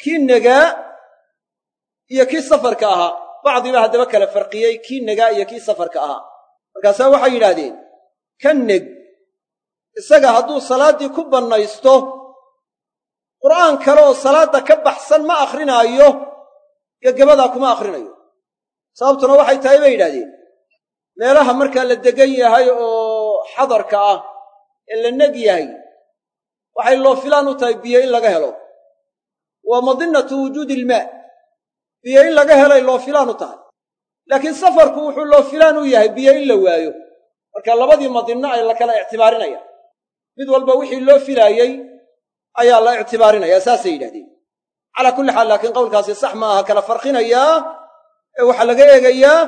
kii negaa iyo kii safarka ahaa bacdiba haddaba kala farqiyey kii negaa iyo kii safarka ahaa markaasaa waxay yidhaahdeen ka neg isaga hadduu salaaddii ku bannaysto qur'aan kale oo salaadda ka baxsan ma akhrinaayo gegabadaa kuma akhrinayo sababtuna waxay tahay bay yidhahdeen meelaha markaa la degan yahay oo xadarka ah ee la neg yahay waxay loo filaan u tahay biyo in laga helo. Waa madinnatu wujuudi ilmaa biyo in laga helay loo filaan u tahay. Laakiin safarku wuxuu loo filaan u yahay biyo in la waayo. Marka labadii madinno ay la kala ictibaarinayaan. Mid walba wixii loo filaayey ayaa la ictibaarinaya saasay yidhahdeen. Calaa kulli xaal laakiin qowlkaasi sax ma aha kala farqinayaa ee waxaa laga eegayaa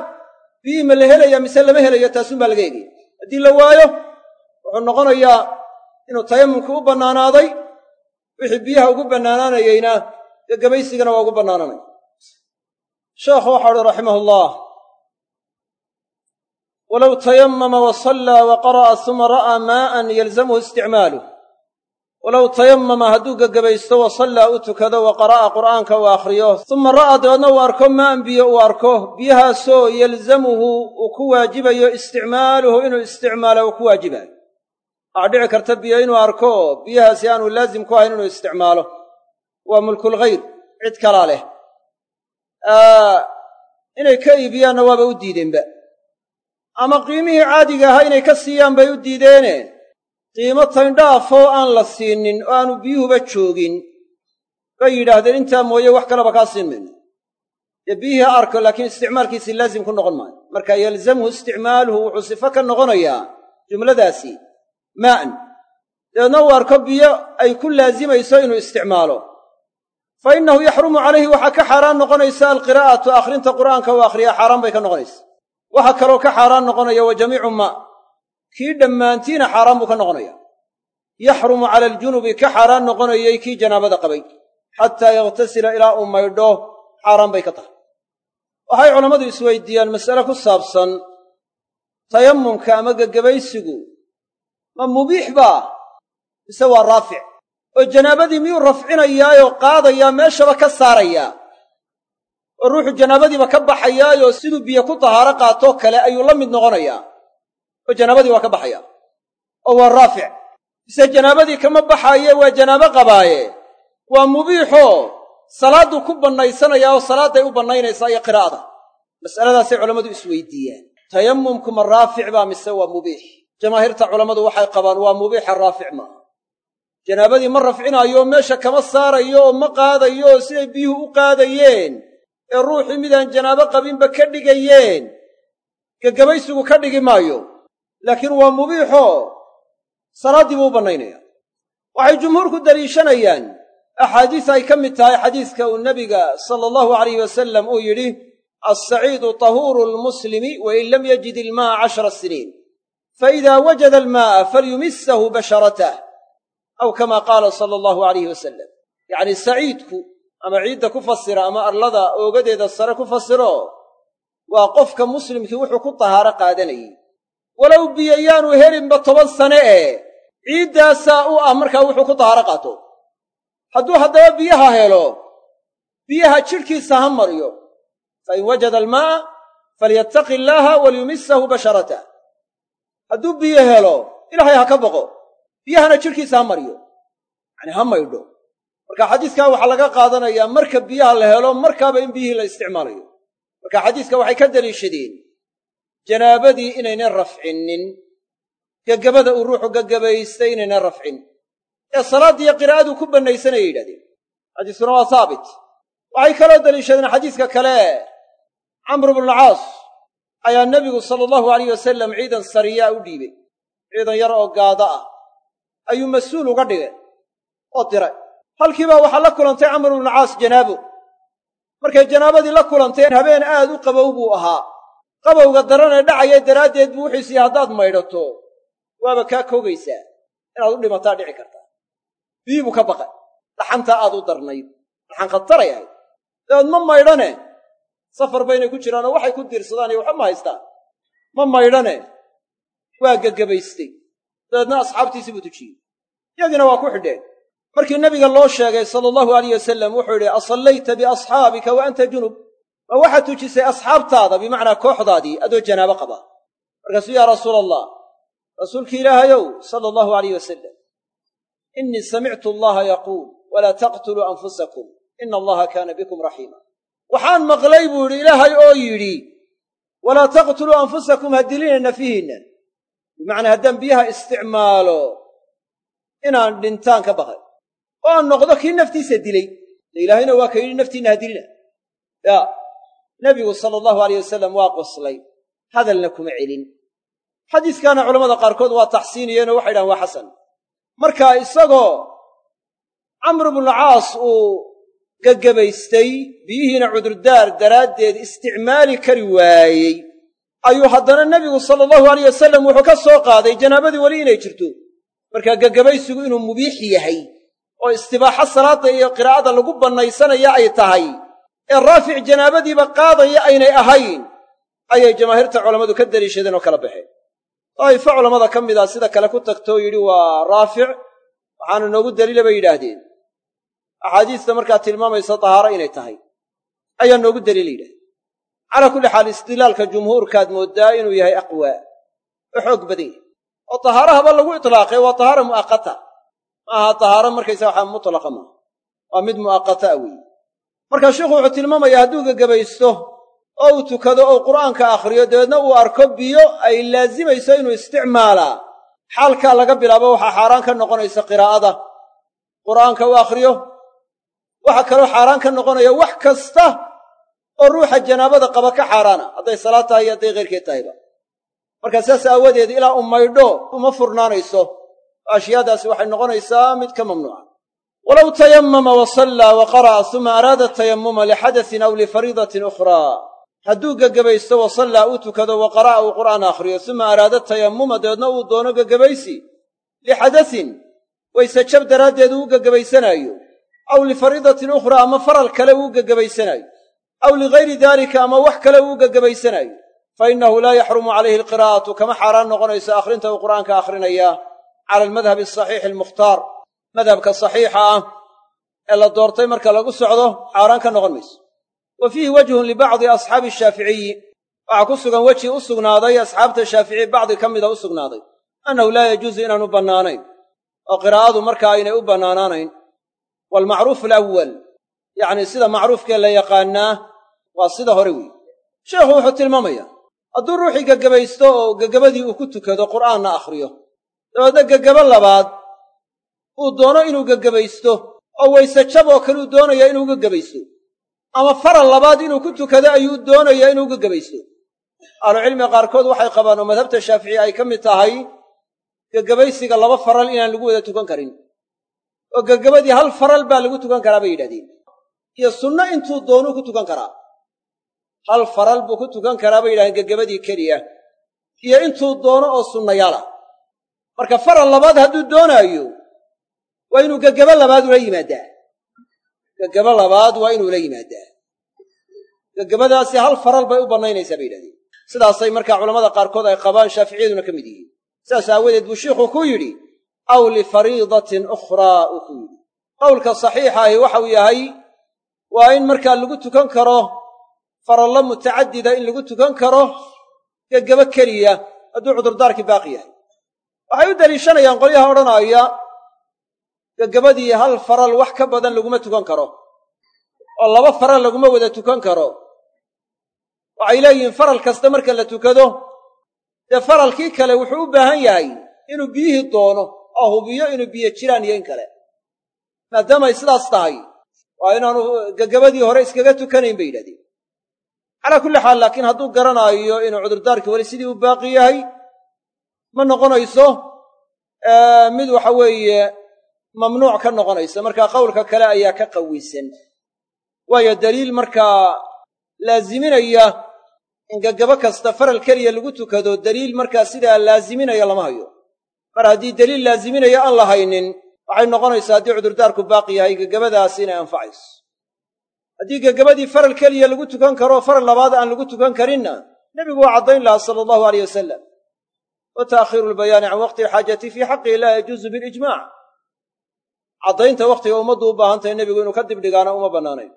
biyii ma la helaya mise lama helayo taasuunbaa laga eegaya haddii la waayo wuxuu noqonayaa inuu tayamumkii u bannaanaaday wixii biyaha ugu bannaanaanayeyna gegabaysigana waa ugu bannaananaya sheekhu waxau uhi raximahullah walow tayamama wa sallaa wa qara'a suma ra'aa maa'an yalzamuhu isticmaaluh walow tayamama hadduu gegabaysto wa sallaa u tukado wa qara'a qur'aanka uu akhriyo suma ra'aa dabeedna uu arko maa'an biyo uu arko biyahaasoo yalzamuhu uu ku waajibayo isticmaaluhu inuu isticmaalo uu ku waajibayo waxaa dhici karta biyo inuu arko biyahaasi aanu laazim ku ahayn inuu isticmaalo waa mulkulghayr cid kalaa leh inay ka iibiyaanna waaba u diideenba ama qiimihii caadiga ahaa inay ka siiyaan bay u diideene qiimo tayndhaafoo aan la siinin oo aanu biyuhuba joogin. Bay yidhaahdeen intaa mooye wax kaleba kaa siin mayno dee biyihii ha arko laakiin isticmaalkiisii laazim ku noqon maayo. Marka yalzamhu isticmaaluhu wuxuu sifo ka noqonayaa jumladaasi maa'an dabeedna uu arko biyo ay ku laazimayso inuu isticmaalo. Fa innahu yaxrumu calayhi waxaa ka xaaraan noqonaysa alqiraa'atu akhrinta qur'aanka uu akhriyaa xaaraan bay ka noqonaysa. Waxaa kaloo ka xaaraan noqonaya wa jamiicu maa kii dhammaantiina xaaraan buu ka noqonaya yaxrumu cala aljunubi ka xaaraan noqonayay kii janaabada qabay. Xataa yakhtasila ilaa uu maydho xaaraan bay ka tahay. Waxay culammadu isweydiiyaan mas'ale ku saabsan tayamumka ama gegabaysigu ma mubiix baa? Mise waa raafic? Oo janaabadii miyuu rafcinayaayoo qaadayaa meeshaba ka saarayaa oo ruuxu janaabadiiba ka baxayaayoo siduu biyo ku tahaaro qaatoo kale ayuu la mid noqonayaa oo janaabadii waa ka baxaya oo waa raafic. Mise janaabadii kama baxaaye waa janaabo qabaaye. Waa mubiixoo salaadduu ku bannaysanayaa oo salaadday u bannaynaysaa iyo qiraa'ada mas'aladaasay culammadu isweydiiyaan. Tayamumku ma raafic baa mise waa mubiix? Jamaahiirta culammadu waxay qabaan waa mubiixa raafic maaha janaabadii ma rafcinaayo meesha kama saarayo oo ma qaadayo siday biyuhu u qaadayeen ee ruuxii midaan janaabo qabinba ka dhigayeen gegabaysigu ka dhigi maayo laakiin waa mubiixoo salaaddii buu u bannaynaya. Waxay jumhuurku deliishanayaan axaadiis ay ka mid tahay xadiiska uu nebiga sala allahu alayh wasalam uu yidhi alsaciidu tahuuru lmuslimi wain lam yajid ilma'a cashara siniin. Faida wajada almaa'a falyumissahu basharatah. Aw kama qaala sala allahu alayh wasalam yacni saciidku ama ciidda ku fasira ama arlada oogadeeda sare ku fasiro waa qofka muslimkii wuxuu ku tahaaro qaadanayay walow biyo yaanu helinba toban sane ee ciiddaasaa u ah markaa wuxuu ku tahaaro qaato. Hadduu haddaba biyaha helo biyaha jidhkiisa ha mariyo. Fa in wajada almaa'a falyattaqi illaaha walyumissahu basharatah hadduu biyo helo ilaahay ha ka boqo biyahana jidhkiisa ha mariyo. Yacni ha maydho. Marka xadiiskaa waxaa laga qaadanayaa marka biyaha la helo markaaba in biyihii la isticmaalayo. Marka xadiiska waxay ka deliishadeen janaabadii inaynan rafcinnin gegabada uu ruuxu gegabaystay inaynan rafcin. Ee salaaddiiyo qiraa'aduu ku bannaysanayay yidhahdeen. Xadiiskuna waa haabit waxay kaloo deliishadeen xadiiska kale. Camru bnualcaas ayaa nebigu sala allahu alayh wasalam ciidan sariyaa u dhiibay. Ciidan yar oo gaada ah. Ayuu mas'uul uga dhigay oo diray. Halkiibaa waxaa la kulantay camru bnucaas janaabo markay janaabadii la kulanteen habeen aad u qabow buu ahaa qabowga daranee dhacaya daraaddeed buu wuxuu siiyey haddaad maydhato waaba kaa koogaysaa inaad u dhimataa dhici kartaa. Biyii buu ka baqay. Dhaxantaa aad u darnayd. Dhaxan khataray ahayd dabeed ma maydhane. Safar baynay ku jiraanoo waxay ku diirsadaan iyo waxba ma haystaan. Ma maydhane. Waa gegebaystay. Dabeedna asxaabtiisii buu tujiyey. Yagina waa ku xidheen. Markii nabiga loo sheegay sala allahu alayh wasalam wuxuu yidhi asallayta biasxaabika wa anta junub ma waxaad tujisay asxaabtaada bimacnaa kooxdaadii adoo janaabo qaba. Markaasuu yaa rasuula allah rasuulki ilaahayow sala allahu alayh wasalam innii samictu allaha yaquul walaa taqtuluu anfusakum ina allaha kaana bikum raxiima waxaan maqlay buu yidhi ilaahay oo yidhi walaa taqtuluu anfusakum ha dilina nafihiinna. Bimacnaa haddaan biyaha isticmaalo inaan dhintaan ka baqay oo aan noqdo kii naftiisa dilay. De ilaahayna waa ka yidhi naftiinna ha dilina. Yaa nebigu sala allahu aleyh wasalam waa qoslay. Hadalna kuma celin. Xadiiskaana culammada qaarkood waa taxsiiniyeenoo waxay dhahan waa xasan. Marka isagoo camr bnucaas uu gegebaystay biyihiina cudurdaar daraaddeed isticmaali kari waayey. Ayuu haddana nebigu sala allahu aleyh wasalam wuxuu ka soo qaaday janaabadii weli inay jirto. Marka gegebaysigu inuu mubiix yahay oo istibaaxo salaadda iyo qiraa'ada lagu bannaysanaya ay tahay ee raafic janaabadiiba qaadaya aynay ahayn ayay jamaahiirta culammadu ka deliishadeen oo kala baxeen. Daa'ifo culammada ka mid a sida kale ku tagtoo yidhi waa raafic waxaana noogu daliila bay yidhaahdeen. Axaadiista markaa tilmaamaysa tahaaro inay tahay ayaa noogu daliila yidhahdeen calaa kulli xaal istidlaalka jumhuurkaad mooddaa inuu yahay aqwaa oo xoog badan yahay. Oo tahaarahaba lagu itlaaqay waa tahaara mu'aqata. Ma aha tahaaro markaysa waxaa mutlaqa maaha. Waa mid mu'aqata a weeye markaa sheikhu wuxuu tilmaamayaa hadduu gegebaysto oo uu tukado oo qur'aanka akhriyo dabeedna uu arko biyo ay laazimayso inuu isticmaalaa xaalkaa laga bilaabo waxaa xaaraan ka noqonaysa qiraa'ada. Qur'aanka uu akhriyo waxaa kaloo xaaraan ka noqonaya wax kasta oo ruuxa janaabada qaba ka xaaraana. Hadday salaad tahay iyo hadday keyrkeed tahayba. Markaa saas aawadeed ilaa u maydho uma furnaanayso. Ashyaadaasi waxay noqonaysaa mid ka mamnuuca walow tayammama wa sallaa wa qara'a suma araada tayammuma lixadasin aw lifariidatin ukhraa hadduu gegebaysto wa sallaa uu tukado wa qara'a uu qur'aan akhriyo suma araada tayammuma dabeedna uu doono gegebaysi lixadasin wayse jab daraaddeed uu gegebaysanaayo aw lifariidatin ukhraa ama faral kale uu gegebaysanaayo aw ligayri daalika ama wax kale uu gegebaysanaayo fa innahu laa yaxrumu calayhi alqiraa'atu kama xaaraan noqonayso akhrinta uu qur'aanka akhrinaya cala almadhabi asaxiixi almukhtaar madhabka saxiixa ah ee la doortay marka lagu socdo xaaraan ka noqon mayso. Wa fiihi wajhun libacdi asxaabi shaaficiyi. Waxaa ku sugan weji u sugnaaday asxaabta shaaficiyi bacdi ka mida u sugnaaday. Annahu laa yajuusu inaanu bannaanayn oo qiraa'adu markaa aynay u bannaanaanayn. Waalmacruufu alawwal yacnii sida macruufkee la yaqaannaa waa sida hore weeye. Sheekhu wuxuu tilmaamayaa hadduu ruuxii gegebaysto oo gegabadii uu ku tukado qur'aanna akhriyo dabeedna gegebo labaad uu doono inuu gegebaysto oo wayse jab oo kale uu doonaya inuu gegebaysto ama faral labaad inuu ku tukado ayuu doonaya inuu gegebaysto ahlucilmiga qaarkood waxay qabaan oo madhabta shaaficiye ay ka mid tahay gegebaysiga laba faral inaan lagu wada tukan karin. Oo gegabadii hal faral baa lagu tukan karaa bay yidhahdeen iyo sunno intuu doonuu ku tukan karaa. Hal faral buu ku tukan karaa bay yidhahdeen gegabadii keliya. Iyo intuu doono oo sunnayaala. Marka faral labaad hadduu doonaayo waa inuu gegebo labaad ula yimaadaa? Gegebo labaad waa inuu la yimaadaa? Gegabadaasi hal faral bay u bannaynaysaa bay yidhahdeen. Sidaasay markaa culammada qaarkood ay qabaan shaaficiyaduna ka mid yihiin. Sidaas aawadeed buu shiikhuu ku yidhi aw lifariidatin ukhraa uu ku yidhi. Qowlka saxiixa ahi waxau yahay waa in markaa lagu tukan karo farallo mutacadida in lagu tukan karo gegebo keliya hadduu cudurdaarkii baaqi yahay. Waxay u deliishanayaan qolyaha odhanaaya gegabadii hal faral wax ka badan laguma tukan karo. Oo laba faral laguma wada tukan karo. Waxay leeyihiin faral kasta marka la tukado dee faralkii kale wuxuu u baahan yahay inuu biyihii doono oo hubiyo inuu biyo jiraan iyo in kale. Maadaamay sidaas tahay waa inaanu gegabadii hore iskaga tukanayn bay yidhahdeen calaa kulli xaal laakiin hadduu garanaayo inuu cudurdaarkii weli sidii u baaqi yahay ma noqonayso mid waxa weeye mamnuuc ka noqonaysa marka qowlka kale ayaa ka qawisan. Waayo daliil markaa laaziminaya in gegabo kasta faral keliya lagu tukado daliil markaa sidaa laaziminaya lama hayo. Mar haddii deliil laaziminaya aan la haynin waxay noqonaysaa haddii cudurdaarku baaqi yahay gegabadaasi inay anfacayso haddii gegabadii faral keliya lagu tukan karo faral labaad aan lagu tukan karinna nebigu waa caddayn lahaa sala allahu aleyh wasalam wa ta'khiiru lbayaani can waqti alxaajati fii xaqihi laa yajuusu bilijmac caddaynta wakhtiga ummaddu u baahan tahay nebigu inuu ka dibdhigaana uma bannaanayn.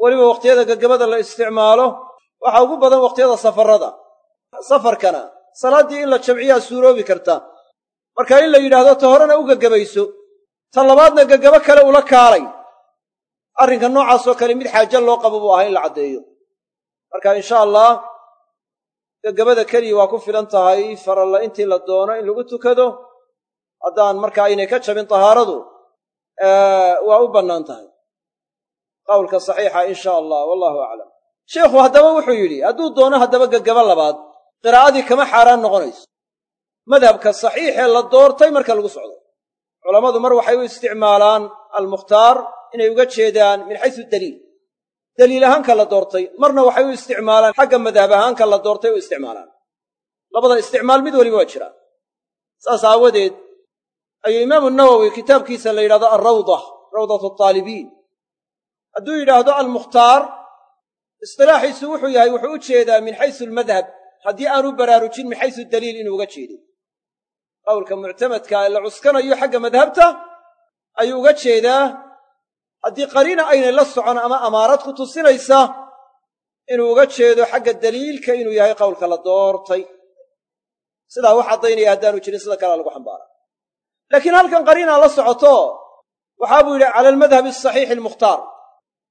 Weliba wakhtiyada gegabada la isticmaalo waxaa ugu badan wakhtiyada safarrada. Safarkana salaaddii in la jamciyaa suuroobi karta. Marka in la yidhaahdo ta horena u gegabayso ta labaadna gegabo kale ula kaalay. Arrinka noocaasoo kale mid xaajo loo qabo buu ahaa in la caddeeyo. Marka insha allah gegabada keliya waa ku filan tahay faralla intii la doono in lagu tukado. Haddaan marka aynay ka jabin tahaaradu waa u bannaan tahay. Qowlka saxiixa in sha allah wallahu aclam. Sheikhu haddaba wuxuu yidhi hadduu doono haddaba gegabo labaad qiraa'adii kama xaaraan noqonayso. Madhabka saxiixee la doortay marka lagu socdo. Culammadu mar waxay u isticmaalaan almukhtaar inay uga jeedaan min xaysu daliil. Daliil ahaanka la doortay marna waxay u isticmaalaan xagga madhab ahaanka la doortay u isticmaalaan. Labada isticmaal mid waliba waa jiraa saas aawadeed ayuu imaamu nawowi kitaabkiisa la yidhahdo alrawda rawdatu taalibiin hadduu yidhaahdo almukhtaar istilaaxiisu wuxuu yahay wuxuu u jeedaa min xaysu almadhab haddii aanu baraarujin min xaysu daliil inuu uga jeedo. Qowlka muctamadka ee la cuskanayo xagga madhabta ayuu uga jeedaa haddii qariina aynay la socon ama amaarad ku tusinaysa inuu uga jeedo xagga daliilka inuu yahay qowlka la doortay. Sidaa wax caddaynaya haddaanu jirin sida kalea lagu xambaara laakiin halkan qariinaa la socoto waxaa buu yidhi cala almadhabi asaxiixi almukhtaar.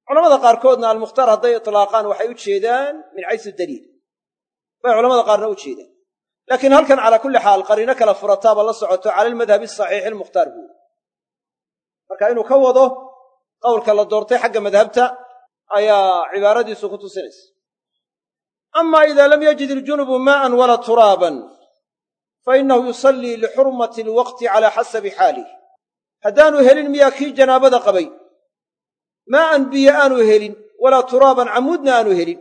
Culamada qaarkoodna almukhtaar hadday itlaaqaan waxay u jeedaan min xaysu daliil. Bay culamada qaarna u jeedaan. Laakiin halkan calaa kulli xaal qariino kala furataaba la socoto cala almadhabi asaxiixi almukhtaar buu marka inuu ka wado qowlka la doortay xagga madhabta ayaa cibaaradiisu ku tusinaysa. Ama ida lam yajid iljunubu maa'an walaa turaaban fa innahu yusallii lixurmati alwaqti calaa xasabi xaalih haddaanu helin miyaa kii janaabada qabay maa'an biyo aanu helin walaa turaaban camuudna aanu helin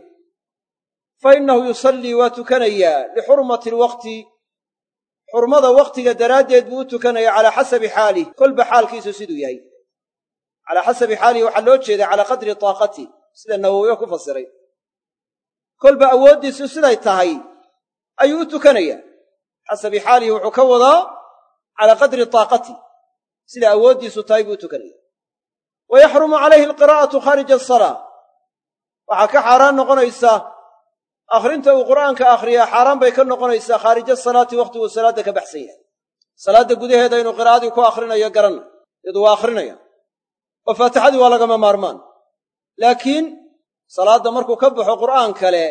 fa innahu yusallii waa tukanayaa lixurmati alwaqti xurmada wakhtiga daraaddeed buu u tukanayaa calaa xasabi xaalih kolba xaalkiisu siduu yahay calaa xasabi xaalihi waxaa loo jeedaa calaa qadri taaqati sida nawowiyo ku fasiray kolba awooddiisu siday tahay ayuu u tukanayaa xasabi xaalihi wuxuu ka wadaa calaa qadri taaqati. Sida awooddiisu tahay buu tukanaya wa yaxrumu calayhi alqiraa'atu khaarija asalaa waxaa ka xaaraan noqonaysa akhrinta uu qur'aanka akhriyaa xaaraan bay ka noqonaysaa khaarija salaati wakhtiguu salaadda ka baxsan yahay. Salaadda gudaheeda inuu qiraa'adii ku akhrinayo garanna iyadu waa akhrinaya. Oo faatixadii waa lagama maarmaan. Laakiin salaadda markuu ka baxo qur'aan kale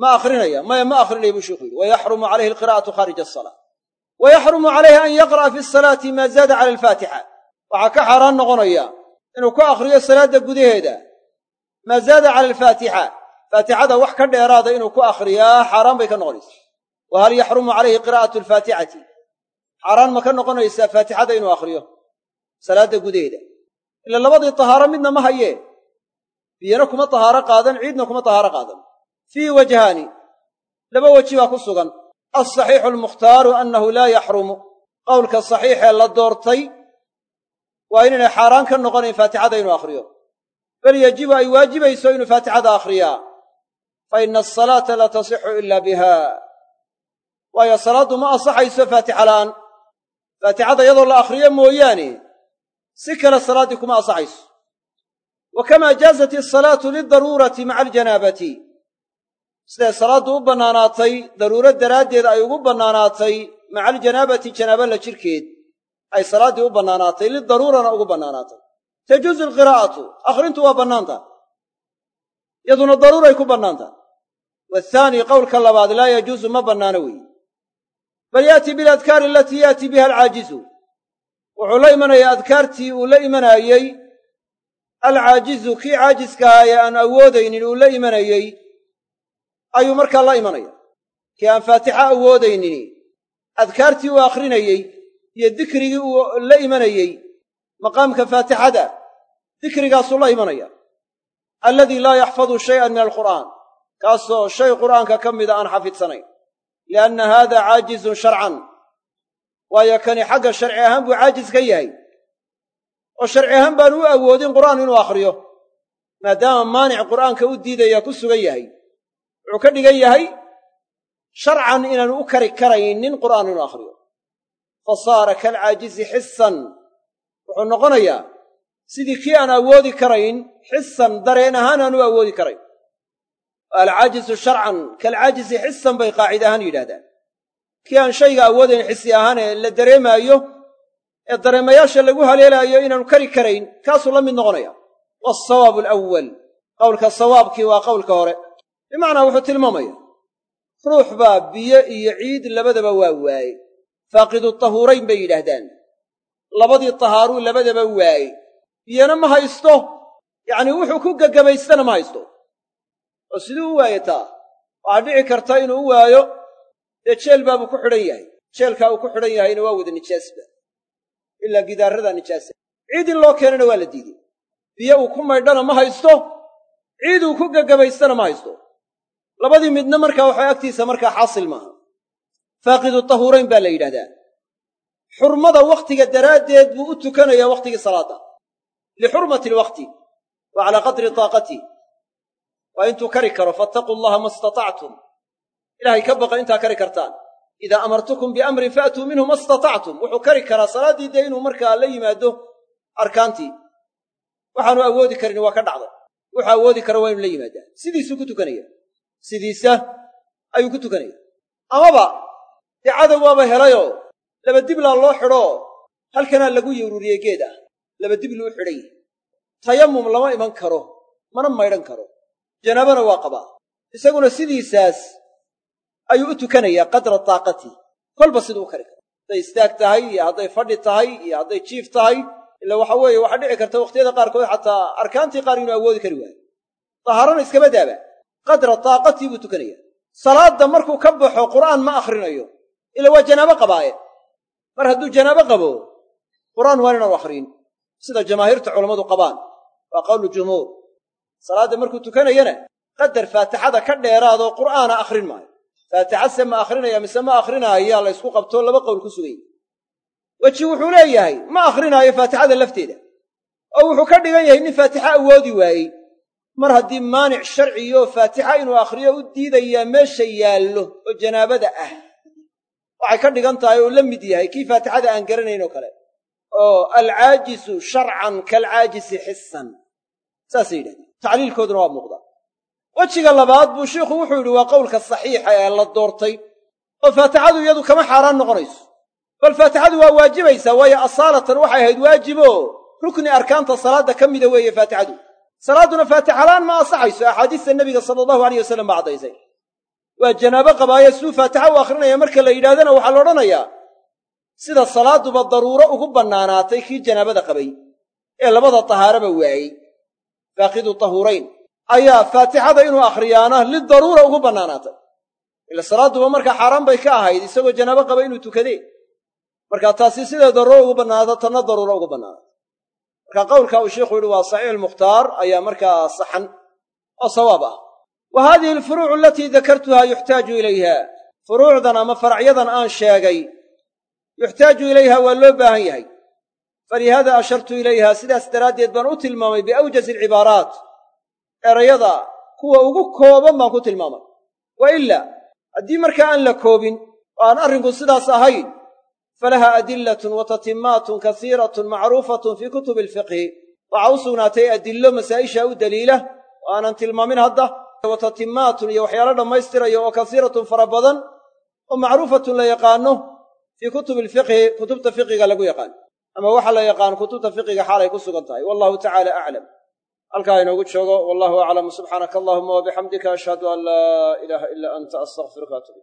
ma akhrinaya maya ma akhrinaya buu sheikhu yidhi. Wayaxrumu calayhi alqiraa'atu khaarija asalaa wa yaxrumu calayhi an yaqra'a fi salaati maa zaada cala alfaatixa waxaa ka xaaraan noqonaya inuu ku akhriyo salaadda gudaheeda. Maa zaada cala alfaatixa faatixada wax ka dheeraada inuu ku akhriyaa xaaraan bay ka noqonaysaa wa hal yaxrumu calayhi qiraa'atu alfaatixati xaaraan ma ka noqonaysaa faatixada inuu akhriyo salaadda gudaheeda. Ila labadii tahaaro midna ma hayee. Biyana kuma tahaaro qaadan ciidna kuma tahaaro qaadan fiihi wajhaani laba weji baa ku sugan alsaxiixu almukhtaaru annahu laa yaxrumu qowlka saxiixee la doortay waa inaynay xaaraan ka noqonayn faatixada inuu akhriyo bal yajibu ay waajibayso inuu faatixada akhriyaa fa ina asalaata la tasixu ila biha waayo salaaddu ma ansaxayso faatixa la'aan faatixada iyadoo la akhriyo mooyaane si kale salaaddii kuma ansaxayso wa kamaa jaazat isalaatu lidaruurati maca aljanaabati siday salaaddu u bannaanaatay daruuro daraaddeed ay ugu bannaanaatay maca aljanaabati janaaba la jirkeed ay salaaddii u bannaanaatay lidaruurana ugu bannaanaatay. Tajuuzu alqiraa'atu akhrintu waa bannaanta. Yaduna daruuray ku bannaantaha waathaani qowlka labaad laa yajuusu ma bannaano weeye bal yaati biladkaari alatii yaati biha alcaajizu. Wuxuu la imanayaa adkaartii uu la imanaayey alcaajizu kii caajiskahaa ee aan awoodaynin uu la imanayey ayuu markaa la imanaya. Kii aan faatixo awoodaynini adkaartii uu akhrinayey iyo dikrigii uu la imanayey maqaamka faatixada dikrigaasuu la imanaya. Alladii laa yaxfadu shay'an min alqur'aan kaasoo shay qur'aanka ka mida aan xafidsanayn. Lianna haada caajizun sharcan waayo kani xagga sharci ahaan buu caajis ka yahay. Oo sharci ahaan baanu u awoodin qur'aan inuu akhriyo maadaama maanic qur'aanka u diidaya ku sugan yahay wuxuu ka dhigan yahay sharcan inaanu u kari karaynin qur'aan inuu akhriyo. Fa saara kalcaajizi xisan wuxuu noqonayaa sidii kii aan awoodi karayn xisan dareen ahaan aan u awoodi karayn. Alcaajizu sharcan kalcaajizi xisan bay qaacid ahaan yidhahdaan kii aan shayga awoodayn xisi ahaan ee la dareemaayo ee dareemayaasha lagu haleelaayo inaanu kari karayn kaasuu la mid noqonaya waasawaabu alawwal. Qowlka sawaabkii waa qowlka hore bimacnaa wuxuu tilmaamaya ruux baa biyo iyo ciid labadaba waa waaye faaqidu tahuurayn bay yidhaahdaan. Labadii tahaaruu labadaba waaye biyana ma haysto. Yacnii wuxuu ku gagabaystana ma haysto. Oo siduu u waaye taa? Waxaa dhici karta inuu u waayo dee jeel baabuu ku xidhan yahay. Jeelkaa uu ku xidhan yahayna waa wada nijaasba. Ilaa gidaarradaa nijaasa. Ciid in loo keenana waa la diiday biyo uu ku maydhana ma haysto. Ciid uu ku gagabaystana ma haysto labadii midna markaa waxaa agtiisa markaa xaasil maaha. Faaqidu tahuurayn baa la yidhahdaa. Xurmada wakhtiga daraaddeed buu u tukanayaa wakhtigii salaadda lixurmati alwaqti wa calaa qadri taaqatih waa intuu kari karo fattaquu allaha ma istatactum. Ilahay ka baqa intaa kari kartaan. Idaa amartukum biamrin faatuu minhu ma istatactum. Wuxuu kari karaa salaaddii dee inuu markaa la yimaado arkaantii. Waxaanu awoodi karin waa ka dhacday wuxuu awoodi karo waa inu la yimaadaa. Sidiisuu ku tukanaya sidiisa ayuu ku tukanaya amaba dee cadow waaba helayoo laba diblaa loo xidhoo halkanaa lagu yuruuriyey geed ah laba dibluu xidhan yahy tayamum lama iman karo mana maydhan karo. Janaabana waa qabaa isaguna sidiisaas ayuu u tukanayaa qadra taaqati. Kolba siduu u kari karo. Hadday istaag tahay iyo hadday fadhi tahay iyo hadday jiif tahay ila waxa weeye waxaa dhici karta wakhtiyada qaarkood xataa arkaantii qaar inuu awoodi kari waayo. Dahaarana iskaba daaba qadra taaqatii buu tukanaya salaadda markuu ka baxo qur'aan ma akhrinayo ila waa janaabo qabaaye. Mar hadduu janaabo qabo qur'aan waa inaanu akhriyin. Sida jamaahiirta culammadu qabaan waa qowlu jumhuur salaadda markuu tukanayana qadar faatixada ka dheeraadoo qur'aana akhrin maayo. Faatixase ma akhrinaya mise ma akhrinaaya la ysku qabtoo laba qowl ku suganya weji wuxuu leeyahay ma akhrinaayo faatixada lafteeda. Oo wuxuu ka dhigan yahay nin faatixa awoodi waayey mar haddii maanic sharciyo faatixa inuu akhriyo u diidayaa meesha yaallo oo janaabada ah waxay ka dhigan tahay oo la mid yahay kii faatixada aan garanayn oo kale. Oo alcaajisu sharcan kaalcaajisi xisan saasay yidhahdeen. Tacliilkooduna waa muuqdaa wejiga labaad buu shiikhu wuxuu yidhi waa qowlka saxiixa ee la doortay. Oo faatixadu iyadu kama xaaraan noqonayso. Bal faatixadu waa waajibaysaa waayo asaalatan waxay ahayd waajiboo rukni arkaanta salaadda ka mida weeye faatixadu salaadduna faatixalaan ma ansaxayso axaadiista nebiga sala allahu aleyh wasalam baa caddaysay. Waa janaabo qabaayo siduu faatixa u akhrinaya. Marka la yidhahdana waxaa la odhanayaa sida salaaduba daruuro ugu bannaanaatay kii janaabada qabay ee labada tahaaraba waayey. Faaqidu tahuurayn ayaa faatixada inuu akhriyaana lidaruura ugu bannaanaatay. Ila salaaduba markaa xaaraan bay ka ahayd isagoo janaabo qaba inuu tukadee. Marka taasi sidee daruuro ugu bannaanaata tanna daruuro ugu bannaanaata marka qowlka uu sheikhu yihi waa saxiix almukhtaar ayaa markaa saxan oo sawaab ah. Wa haadihi alfuruucu alatii dakartuha yuxtaaju ilayha. Furuucdan ama faracyadan aan sheegay yuxtaaju ilayha waa loo baahan yahay. Falihaada ashartu ilayha sidaas daraaddeed baan u tilmaamay biawjazi alcibaaraat erayada kuwa ugu kooban baan ku tilmaamay. Wa ilaa haddii markaa aan la koobin oo aan arrinku sidaas ahayn falaha adillatun wa tatimmaatun kasiiratun macruufatun fii kutubi alfiqhi waxaa u sugnaatay adillo masaa'isha u daliila oo aanan tilmaamin hadda wa tatimmaatun iyo waxyaalo dhammaystiraya oo kasiiratun fara badan oo macruufatun la yaqaano fii kutubi alfiqhi kutubta fiqiga lagu yaqaano ama waxa la yaqaano kutubta fiqiga xaalay ku sugan tahay wallahu tacaala aclam halkaa inoogu joogo wallahu aclam subxaanaka allahuma wabixamdika ashhadu an laa ilaaha ilaa anta astaqfiruka atub